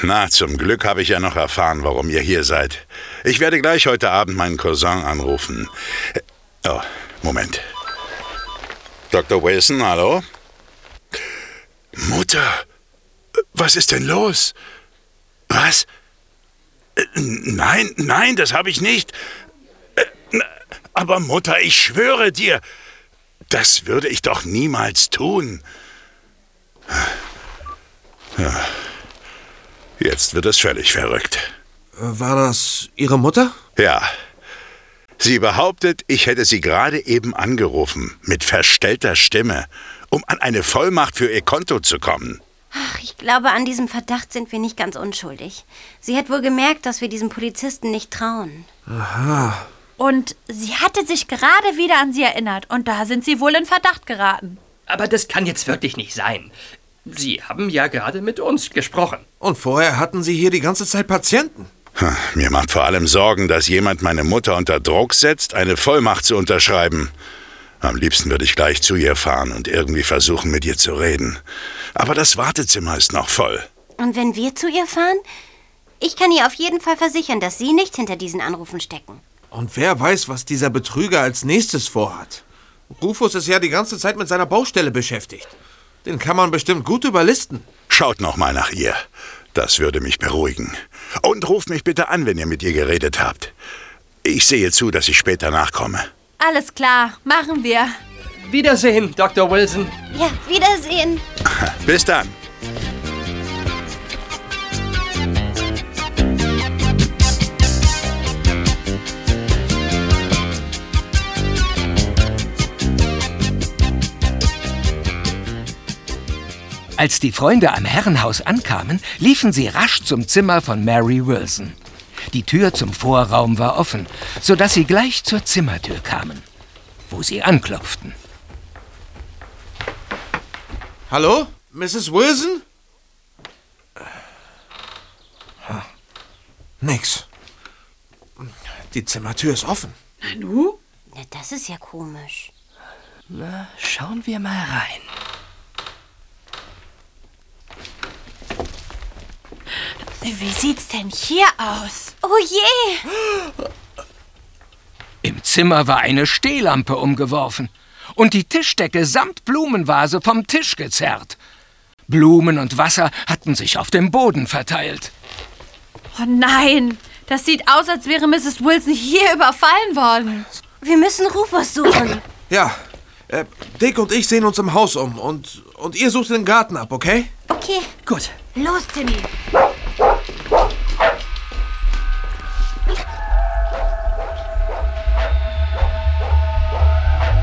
Na, zum Glück habe ich ja noch erfahren, warum ihr hier seid. Ich werde gleich heute Abend meinen Cousin anrufen. Oh, Moment. Dr. Wilson, hallo? Mutter, was ist denn los? Was? Äh, Nein, nein, das habe ich nicht. Äh, Aber Mutter, ich schwöre dir, das würde ich doch niemals tun. Ja. Jetzt wird es völlig verrückt. Äh, War das Ihre Mutter? Ja. Sie behauptet, ich hätte sie gerade eben angerufen, mit verstellter Stimme, um an eine Vollmacht für ihr Konto zu kommen. Ach, ich glaube, an diesem Verdacht sind wir nicht ganz unschuldig. Sie hat wohl gemerkt, dass wir diesem Polizisten nicht trauen. Aha. Und sie hatte sich gerade wieder an sie erinnert und da sind sie wohl in Verdacht geraten. Aber das kann jetzt wirklich nicht sein. Sie haben ja gerade mit uns gesprochen. Und vorher hatten Sie hier die ganze Zeit Patienten. Mir macht vor allem Sorgen, dass jemand meine Mutter unter Druck setzt, eine Vollmacht zu unterschreiben. Am liebsten würde ich gleich zu ihr fahren und irgendwie versuchen, mit ihr zu reden. Aber das Wartezimmer ist noch voll. Und wenn wir zu ihr fahren? Ich kann ihr auf jeden Fall versichern, dass Sie nicht hinter diesen Anrufen stecken. Und wer weiß, was dieser Betrüger als nächstes vorhat. Rufus ist ja die ganze Zeit mit seiner Baustelle beschäftigt. Den kann man bestimmt gut überlisten. Schaut noch mal nach ihr. Das würde mich beruhigen. Und ruft mich bitte an, wenn ihr mit ihr geredet habt. Ich sehe zu, dass ich später nachkomme. Alles klar, machen wir. Wiedersehen, Dr. Wilson. Ja, Wiedersehen. Bis dann. Als die Freunde am Herrenhaus ankamen, liefen sie rasch zum Zimmer von Mary Wilson. Die Tür zum Vorraum war offen, sodass sie gleich zur Zimmertür kamen, wo sie anklopften. Hallo? Mrs. Wilson? Ha, Nix. Die Zimmertür ist offen. Nanu? Ja, das ist ja komisch. Na, schauen wir mal rein. Wie sieht's denn hier aus? Oh je! Im Zimmer war eine Stehlampe umgeworfen und die Tischdecke samt Blumenvase vom Tisch gezerrt. Blumen und Wasser hatten sich auf dem Boden verteilt. Oh nein, das sieht aus, als wäre Mrs. Wilson hier überfallen worden. Wir müssen Rufus suchen. Ja, äh, Dick und ich sehen uns im Haus um und, und ihr sucht den Garten ab, okay? Okay. Gut. Los, Timmy.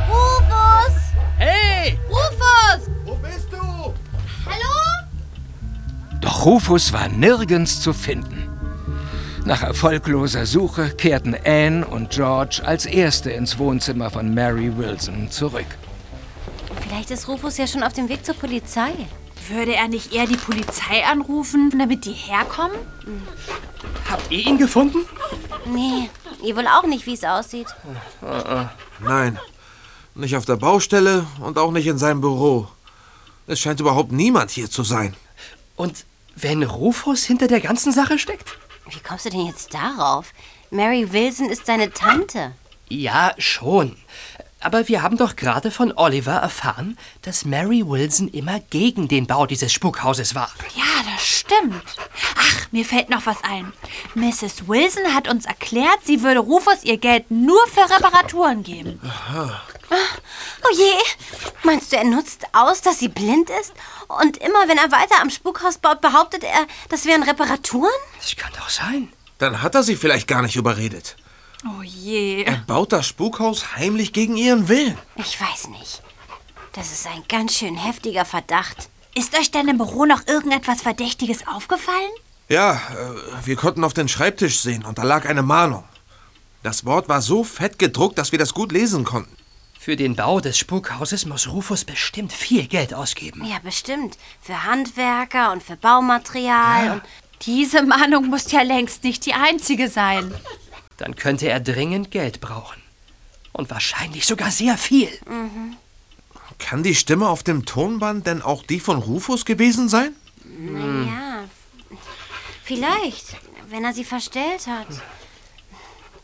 Rufus! Hey! Rufus! Wo bist du? Hallo? Doch Rufus war nirgends zu finden. Nach erfolgloser Suche kehrten Anne und George als Erste ins Wohnzimmer von Mary Wilson zurück. Vielleicht ist Rufus ja schon auf dem Weg zur Polizei. Würde er nicht eher die Polizei anrufen, damit die herkommen? Habt ihr ihn gefunden? Nee, ihr wohl auch nicht, wie es aussieht. Nein, nicht auf der Baustelle und auch nicht in seinem Büro. Es scheint überhaupt niemand hier zu sein. Und wenn Rufus hinter der ganzen Sache steckt? Wie kommst du denn jetzt darauf? Mary Wilson ist seine Tante. Ja, schon. Aber wir haben doch gerade von Oliver erfahren, dass Mary Wilson immer gegen den Bau dieses Spukhauses war. Ja, das stimmt. Ach, mir fällt noch was ein. Mrs. Wilson hat uns erklärt, sie würde Rufus ihr Geld nur für Reparaturen geben. Oh je! Meinst du, er nutzt aus, dass sie blind ist? Und immer, wenn er weiter am Spukhaus baut, behauptet er, das wären Reparaturen? Das kann doch sein. Dann hat er sie vielleicht gar nicht überredet. Oh je. Er baut das Spukhaus heimlich gegen ihren Willen. Ich weiß nicht. Das ist ein ganz schön heftiger Verdacht. Ist euch denn im Büro noch irgendetwas Verdächtiges aufgefallen? Ja, äh, wir konnten auf den Schreibtisch sehen und da lag eine Mahnung. Das Wort war so fett gedruckt, dass wir das gut lesen konnten. Für den Bau des Spukhauses muss Rufus bestimmt viel Geld ausgeben. Ja, bestimmt. Für Handwerker und für Baumaterial und. Diese Mahnung muss ja längst nicht die einzige sein. Dann könnte er dringend Geld brauchen. Und wahrscheinlich sogar sehr viel. Mhm. Kann die Stimme auf dem Tonband denn auch die von Rufus gewesen sein? Naja, vielleicht, wenn er sie verstellt hat.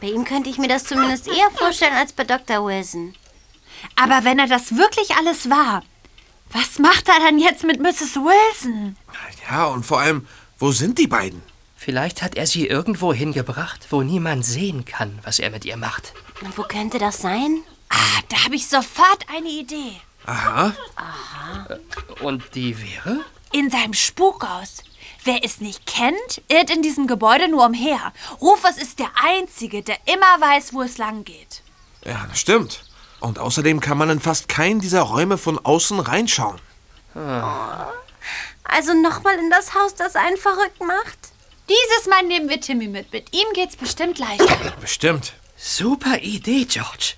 Bei ihm könnte ich mir das zumindest eher vorstellen als bei Dr. Wilson. Aber wenn er das wirklich alles war, was macht er dann jetzt mit Mrs. Wilson? Ja, und vor allem, wo sind die beiden? Vielleicht hat er sie irgendwo hingebracht, wo niemand sehen kann, was er mit ihr macht. Und wo könnte das sein? Ah, da habe ich sofort eine Idee. Aha. Aha. Und die wäre? In seinem Spukhaus. Wer es nicht kennt, irrt in diesem Gebäude nur umher. Rufus ist der Einzige, der immer weiß, wo es lang geht. Ja, das stimmt. Und außerdem kann man in fast keinen dieser Räume von außen reinschauen. Also nochmal in das Haus, das einen verrückt macht? Dieses Mal nehmen wir Timmy mit. Mit ihm geht's bestimmt leichter. Bestimmt. Super Idee, George.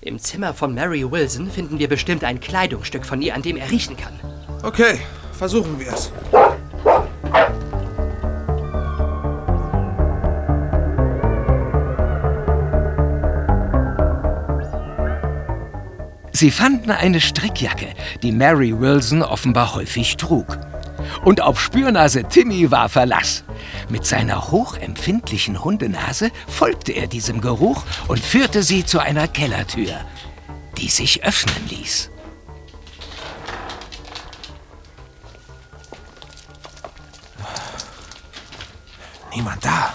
Im Zimmer von Mary Wilson finden wir bestimmt ein Kleidungsstück von ihr, an dem er riechen kann. Okay, versuchen wir es. Sie fanden eine Strickjacke, die Mary Wilson offenbar häufig trug. Und auf Spürnase Timmy war Verlass. Mit seiner hochempfindlichen Hundenase folgte er diesem Geruch und führte sie zu einer Kellertür, die sich öffnen ließ. Niemand da.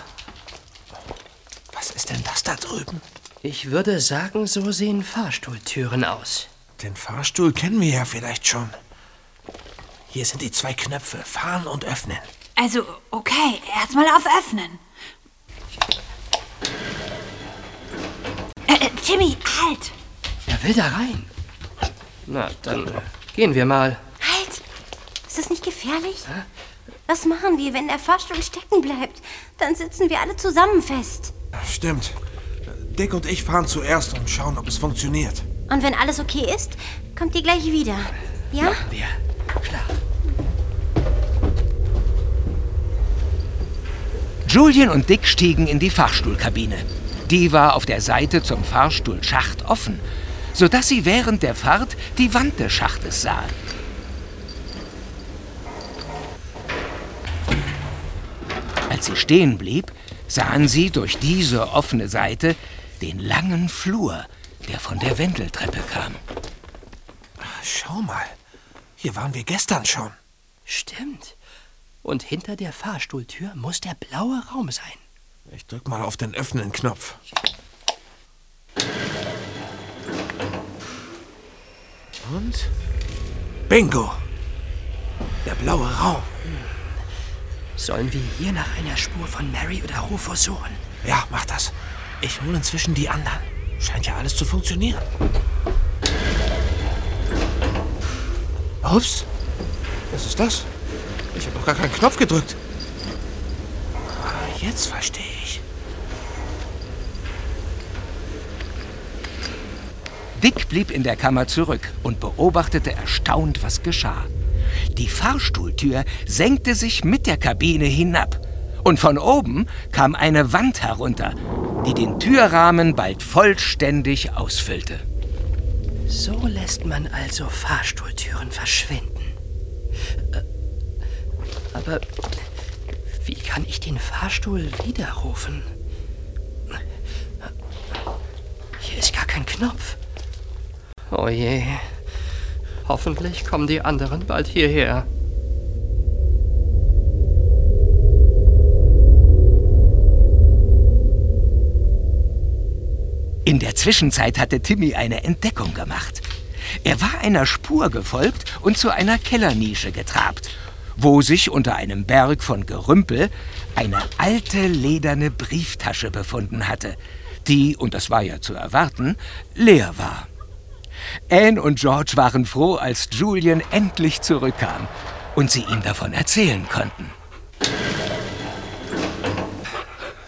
Was ist denn das da drüben? Ich würde sagen, so sehen Fahrstuhltüren aus. Den Fahrstuhl kennen wir ja vielleicht schon. Hier sind die zwei Knöpfe, fahren und öffnen. Also, okay, erstmal auf Öffnen. Äh, äh, Timmy, halt! Er will da rein. Na, dann gehen wir mal. Halt! Ist das nicht gefährlich? Was machen wir, wenn der Fahrstuhl stecken bleibt? Dann sitzen wir alle zusammen fest. Stimmt. Dick und ich fahren zuerst und schauen, ob es funktioniert. Und wenn alles okay ist, kommt ihr gleich wieder. Ja? Machen wir. Klar. Julian und Dick stiegen in die Fahrstuhlkabine. Die war auf der Seite zum Fahrstuhlschacht offen, sodass sie während der Fahrt die Wand des Schachtes sahen. Als sie stehen blieb, sahen sie durch diese offene Seite den langen Flur, der von der Wendeltreppe kam. Schau mal. Hier waren wir gestern schon. Stimmt. Und hinter der Fahrstuhltür muss der blaue Raum sein. Ich drück mal auf den Öffnen-Knopf. Und? Bingo! Der blaue Raum. Sollen wir hier nach einer Spur von Mary oder Rufus suchen? Ja, mach das. Ich hole inzwischen die anderen. Scheint ja alles zu funktionieren. Ups. Was ist das? Ich habe noch gar keinen Knopf gedrückt. Ah, Jetzt verstehe ich. Dick blieb in der Kammer zurück und beobachtete erstaunt, was geschah. Die Fahrstuhltür senkte sich mit der Kabine hinab. Und von oben kam eine Wand herunter, die den Türrahmen bald vollständig ausfüllte. So lässt man also Fahrstuhltüren verschwinden. Äh, Aber wie kann ich den Fahrstuhl widerrufen? Hier ist gar kein Knopf. Oh je. Hoffentlich kommen die anderen bald hierher. In der Zwischenzeit hatte Timmy eine Entdeckung gemacht. Er war einer Spur gefolgt und zu einer Kellernische getrabt, wo sich unter einem Berg von Gerümpel eine alte lederne Brieftasche befunden hatte, die, und das war ja zu erwarten, leer war. Anne und George waren froh, als Julian endlich zurückkam und sie ihm davon erzählen konnten.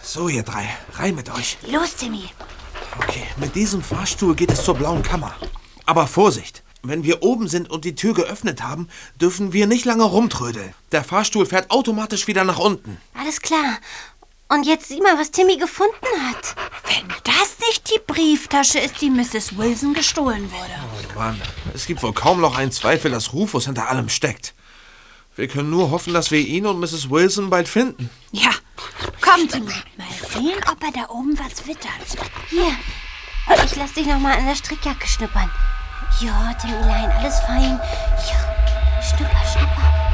So, ihr drei, rein mit euch. Los, Timmy. Okay, mit diesem Fahrstuhl geht es zur blauen Kammer. Aber Vorsicht! Wenn wir oben sind und die Tür geöffnet haben, dürfen wir nicht lange rumtrödeln. Der Fahrstuhl fährt automatisch wieder nach unten. Alles klar. Und jetzt sieh mal, was Timmy gefunden hat. Wenn das nicht die Brieftasche ist, die Mrs. Wilson gestohlen wurde. Oh Mann, es gibt wohl kaum noch einen Zweifel, dass Rufus hinter allem steckt. Wir können nur hoffen, dass wir ihn und Mrs. Wilson bald finden. Ja, komm, Timmy. Mal sehen, ob er da oben was wittert. Hier. Ich lass dich noch mal an der Strickjacke schnuppern. Ja, Timmylein, alles fein. Ja, schnupper, schnupper.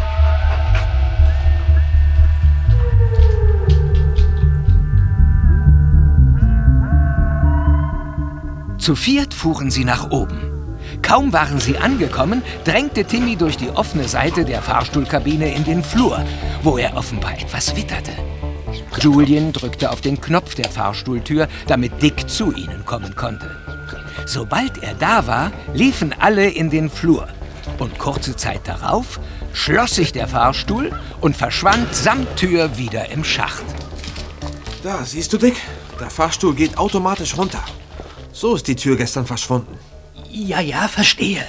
Zu viert fuhren sie nach oben. Kaum waren sie angekommen, drängte Timmy durch die offene Seite der Fahrstuhlkabine in den Flur, wo er offenbar etwas witterte. Julian drückte auf den Knopf der Fahrstuhltür, damit Dick zu ihnen kommen konnte. Sobald er da war, liefen alle in den Flur. Und kurze Zeit darauf schloss sich der Fahrstuhl und verschwand samt Tür wieder im Schacht. Da, siehst du, Dick? Der Fahrstuhl geht automatisch runter. So ist die Tür gestern verschwunden. Ja, ja, verstehe.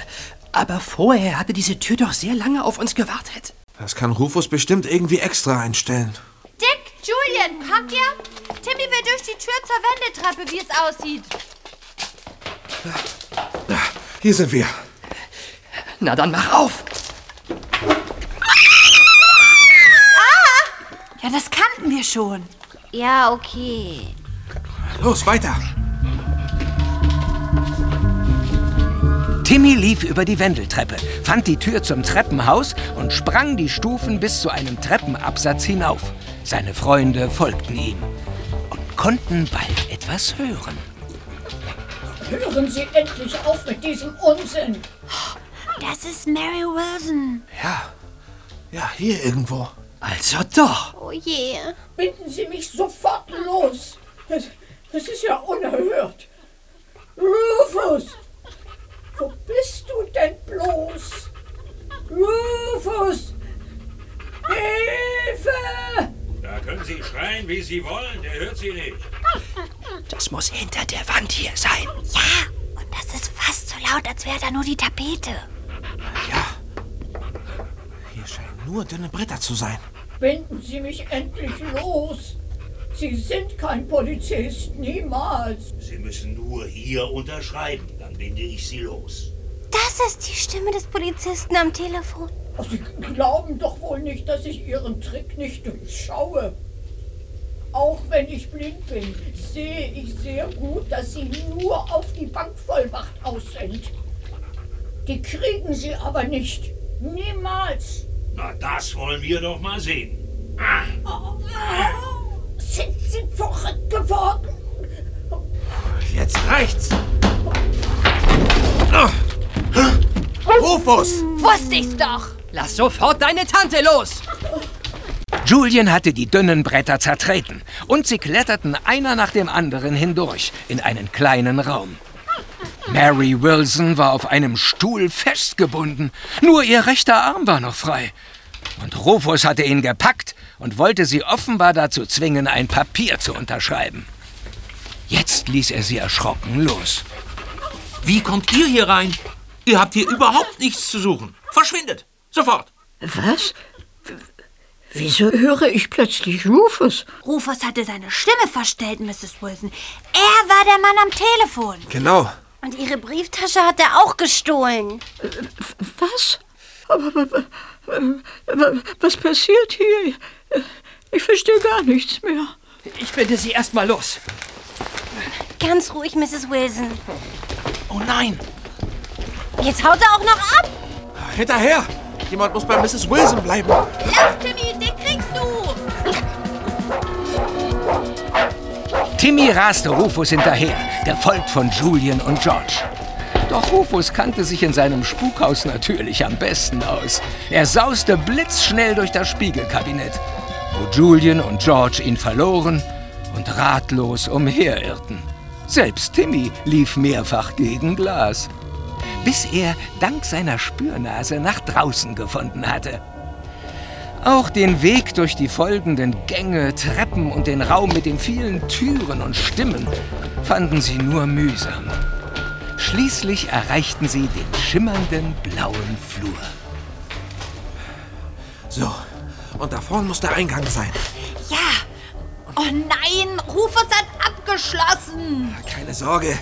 Aber vorher hatte diese Tür doch sehr lange auf uns gewartet. Das kann Rufus bestimmt irgendwie extra einstellen. Julian, kommt ihr? Timmy will durch die Tür zur Wendeltreppe, wie es aussieht. Hier sind wir. Na dann mach auf. Ja, das kannten wir schon. Ja, okay. Los, weiter. Timmy lief über die Wendeltreppe, fand die Tür zum Treppenhaus und sprang die Stufen bis zu einem Treppenabsatz hinauf. Seine Freunde folgten ihm und konnten bald etwas hören. Hören Sie endlich auf mit diesem Unsinn. Das ist Mary Wilson. Ja. Ja, hier irgendwo. Also doch. Oh je. Binden Sie mich sofort los. Das, das ist ja unerhört. Rufus! Wo bist du denn bloß? Rufus! Hilfe! Da können Sie schreien, wie Sie wollen, der hört Sie nicht. Das muss hinter der Wand hier sein. Ja, und das ist fast so laut, als wäre da nur die Tapete. Hier scheinen nur dünne Bretter zu sein. Binden Sie mich endlich los. Sie sind kein Polizist, niemals. Sie müssen nur hier unterschreiben, dann binde ich Sie los. Das ist die Stimme des Polizisten am Telefon. Sie glauben doch wohl nicht, dass ich Ihren Trick nicht durchschaue. Auch wenn ich blind bin, sehe ich sehr gut, dass Sie nur auf die Bankvollmacht aus sind. Die kriegen Sie aber nicht. Niemals. Na, das wollen wir doch mal sehen. Sind Rufus! Wusste ich's doch. Lass sofort deine Tante los! Julian hatte die dünnen Bretter zertreten und sie kletterten einer nach dem anderen hindurch in einen kleinen Raum. Mary Wilson war auf einem Stuhl festgebunden. Nur ihr rechter Arm war noch frei. Und Rufus hatte ihn gepackt und wollte sie offenbar dazu zwingen, ein Papier zu unterschreiben. Jetzt ließ er sie erschrocken los. Wie kommt ihr hier rein? Ihr habt hier überhaupt nichts zu suchen. Verschwindet! Sofort! Was? Wieso höre ich plötzlich Rufus? Rufus hatte seine Stimme verstellt, Mrs. Wilson. Er war der Mann am Telefon. Genau. Und ihre Brieftasche hat er auch gestohlen. Was? Was passiert hier? Ich verstehe gar nichts mehr. Ich binde sie erst mal los. Ganz ruhig, Mrs. Wilson. Oh nein! Jetzt haut er auch noch ab. Hinterher! Jemand muss bei Mrs. Wilson bleiben. Lauf, Timmy, den kriegst du. Timmy raste Rufus hinterher, gefolgt von Julian und George. Doch Rufus kannte sich in seinem Spukhaus natürlich am besten aus. Er sauste blitzschnell durch das Spiegelkabinett, wo Julian und George ihn verloren und ratlos umherirrten. Selbst Timmy lief mehrfach gegen Glas, bis er dank seiner Spürnase nach draußen gefunden hatte. Auch den Weg durch die folgenden Gänge, Treppen und den Raum mit den vielen Türen und Stimmen fanden sie nur mühsam. Schließlich erreichten sie den schimmernden blauen Flur. So, und da vorne muss der Eingang sein. Ja. Oh nein, Rufus hat abgeschlossen. Keine Sorge,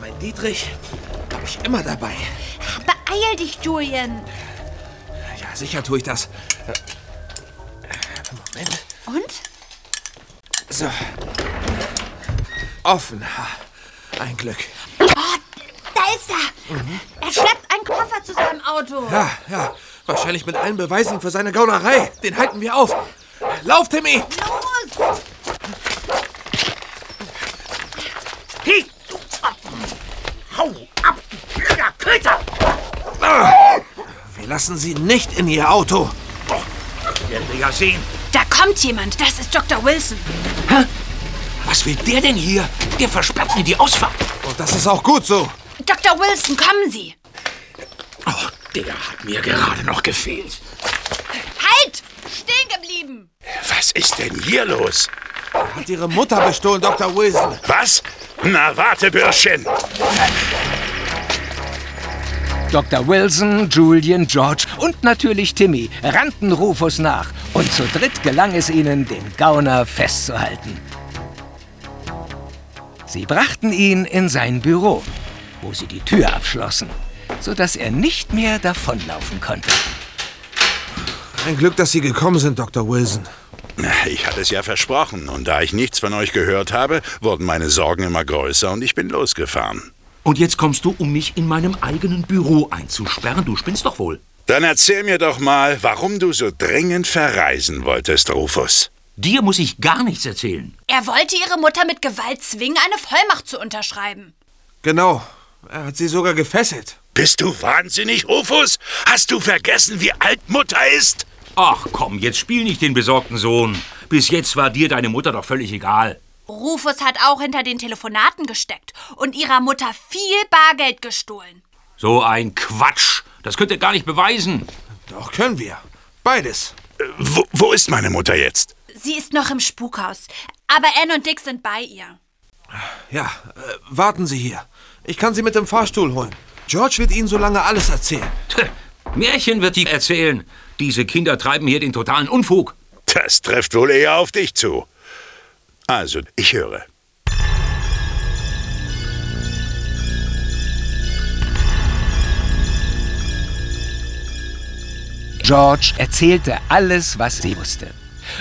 mein Dietrich habe ich immer dabei. Beeil dich, Julian. Ja, sicher tue ich das. Moment. Und? So. Offen. Ein Glück. Oh, da ist er. Er schleppt einen Koffer zu seinem Auto. Ja, ja. Wahrscheinlich mit allen Beweisen für seine Gaunerei. Den halten wir auf. Lauf, Timmy! Los! Hey, du Affen! Hau ab, du blöder Köter! Wir lassen sie nicht in ihr Auto. Das werden wir ja sehen. Da kommt jemand. Das ist Dr. Wilson. Was will der denn hier? Der versperrt mir die Ausfahrt. Und das ist auch gut so. Dr. Wilson, kommen Sie. Oh, der hat mir gerade noch gefehlt. Halt! Stehen geblieben. Was ist denn hier los? Hat ihre Mutter bestohlen, Dr. Wilson. Was? Na, warte, Bürschchen. Dr. Wilson, Julian, George und natürlich Timmy rannten Rufus nach und zu dritt gelang es ihnen, den Gauner festzuhalten. Sie brachten ihn in sein Büro, wo sie die Tür abschlossen, sodass er nicht mehr davonlaufen konnte. Ein Glück, dass Sie gekommen sind, Dr. Wilson. Ich hatte es ja versprochen, und da ich nichts von euch gehört habe, wurden meine Sorgen immer größer und ich bin losgefahren. Und jetzt kommst du, um mich in meinem eigenen Büro einzusperren. Du spinnst doch wohl. Dann erzähl mir doch mal, warum du so dringend verreisen wolltest, Rufus. Dir muss ich gar nichts erzählen. Er wollte ihre Mutter mit Gewalt zwingen, eine Vollmacht zu unterschreiben. Genau. Er hat sie sogar gefesselt. Bist du wahnsinnig, Rufus? Hast du vergessen, wie alt Mutter ist? Ach komm, jetzt spiel nicht den besorgten Sohn. Bis jetzt war dir deine Mutter doch völlig egal. Rufus hat auch hinter den Telefonaten gesteckt und ihrer Mutter viel Bargeld gestohlen. So ein Quatsch. Das könnt ihr gar nicht beweisen. Doch können wir. Beides. Äh, Wo, wo ist meine Mutter jetzt? Sie ist noch im Spukhaus. Aber Anne und Dick sind bei ihr. Ja, äh, warten Sie hier. Ich kann Sie mit dem Fahrstuhl holen. George wird Ihnen so lange alles erzählen. Märchen wird die erzählen. Diese Kinder treiben hier den totalen Unfug. Das trifft wohl eher auf dich zu. Also, ich höre. George erzählte alles, was sie wusste.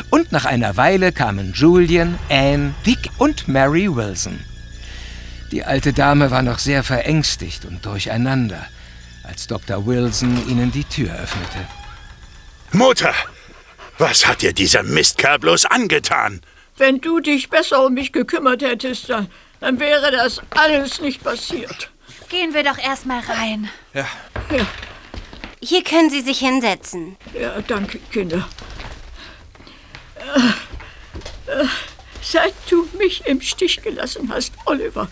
Und nach einer Weile kamen Julian, Anne, Dick und Mary Wilson. Die alte Dame war noch sehr verängstigt und durcheinander, als Dr. Wilson ihnen die Tür öffnete. Mutter, was hat dir dieser Mistkerl bloß angetan? Wenn du dich besser um mich gekümmert hättest, dann, dann wäre das alles nicht passiert. Gehen wir doch erstmal rein. Ja. Ja, Hier können Sie sich hinsetzen. ja danke, Kinder. Äh, äh, seit du mich im Stich gelassen hast, Oliver,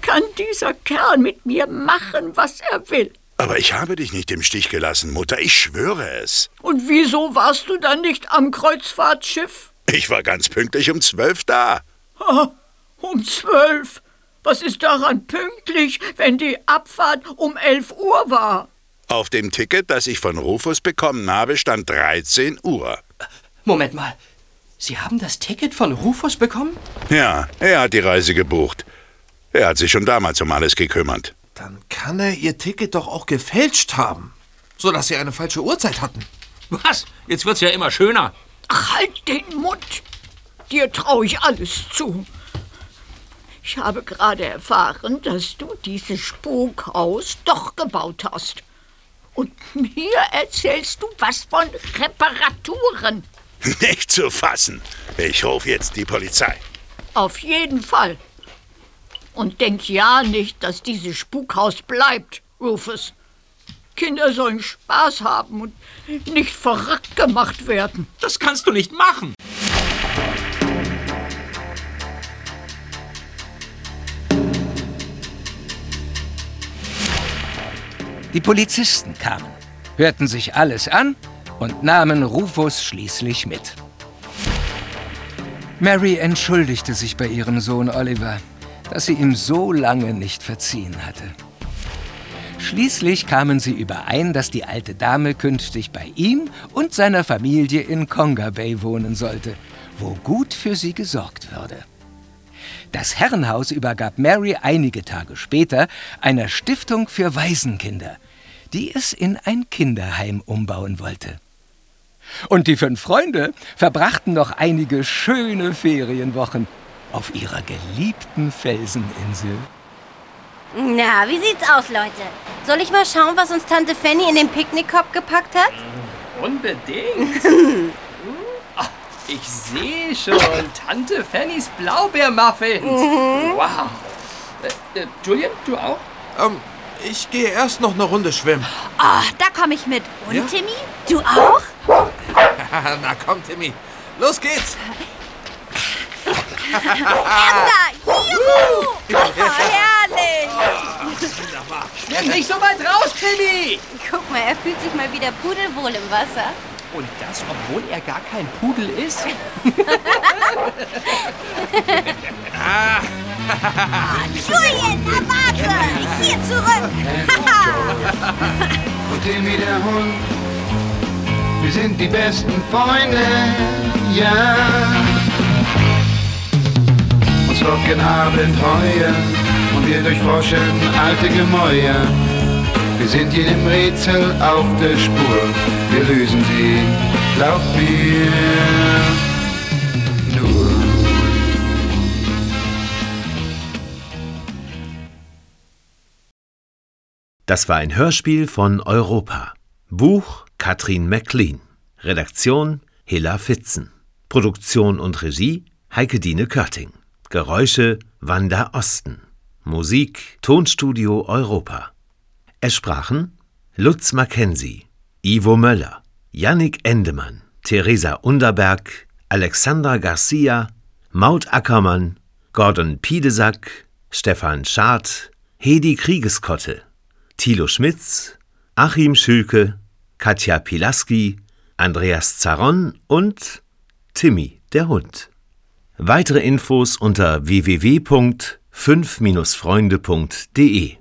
kann dieser Kerl mit mir machen, was er will. Aber ich habe dich nicht im Stich gelassen, Mutter, ich schwöre es. Und wieso warst du dann nicht am Kreuzfahrtschiff? Ich war ganz pünktlich um zwölf da. Ha, um zwölf. Was ist daran pünktlich, wenn die Abfahrt um elf Uhr war? Auf dem Ticket, das ich von Rufus bekommen habe, stand 13 Uhr. Moment mal. Sie haben das Ticket von Rufus bekommen? Ja, er hat die Reise gebucht. Er hat sich schon damals um alles gekümmert. Dann kann er Ihr Ticket doch auch gefälscht haben, sodass Sie eine falsche Uhrzeit hatten. Was? Jetzt wird's ja immer schöner. Ach, halt den Mund. Dir traue ich alles zu. Ich habe gerade erfahren, dass du dieses Spukhaus doch gebaut hast. Und mir erzählst du was von Reparaturen. Nicht zu fassen. Ich rufe jetzt die Polizei. Auf jeden Fall. Und denk ja nicht, dass dieses Spukhaus bleibt, Rufus. Kinder sollen Spaß haben und nicht verrückt gemacht werden. Das kannst du nicht machen. Die Polizisten kamen, hörten sich alles an und nahmen Rufus schließlich mit. Mary entschuldigte sich bei ihrem Sohn Oliver, dass sie ihm so lange nicht verziehen hatte. Schließlich kamen sie überein, dass die alte Dame künftig bei ihm und seiner Familie in Conga Bay wohnen sollte, wo gut für sie gesorgt würde. Das Herrenhaus übergab Mary einige Tage später einer Stiftung für Waisenkinder, die es in ein Kinderheim umbauen wollte. Und die fünf Freunde verbrachten noch einige schöne Ferienwochen auf ihrer geliebten Felseninsel. Na, wie sieht's aus, Leute? Soll ich mal schauen, was uns Tante Fanny in den Picknickkorb gepackt hat? Unbedingt. Ach, ich sehe schon Tante Fannys Blaubeermuffins. Mhm. Wow. Äh, äh, Julian, du auch? Ähm, ich gehe erst noch eine Runde schwimmen. Oh, da komme ich mit. Und Ja? Timmy? Du auch? Na komm, Timmy. Los geht's. Erster! Juhu! Oh, herrlich! Schwimm nicht so weit raus, Timmy! Guck mal, er fühlt sich mal wieder pudelwohl im Wasser. Und das, obwohl er gar kein Pudel ist? Julian, na warte! Hier zurück! und Timmy der Hund. Wir sind die besten Freunde, ja. Uns locken Abenteuer und wir durchforschen alte Gemäuer. Wir sind jedem Rätsel auf der Spur, wir lösen sie, glaub mir. Nur. Das war ein Hörspiel von Europa. Buch Katrin McLean. Redaktion Hilla Fitzen. Produktion und Regie Heike Dine Körting. Geräusche Wanda Osten. Musik Tonstudio Europa. Es sprachen Lutz Mackenzie, Ivo Möller, Yannick Endemann, Theresa Underberg, Alexandra Garcia, Maud Ackermann, Gordon Piedesack, Stefan Schad, Hedi Kriegeskotte, Thilo Schmitz, Achim Schülke, Katja Pilaski, Andreas Zaron und Timmy, der Hund. Weitere Infos unter www.5-freunde.de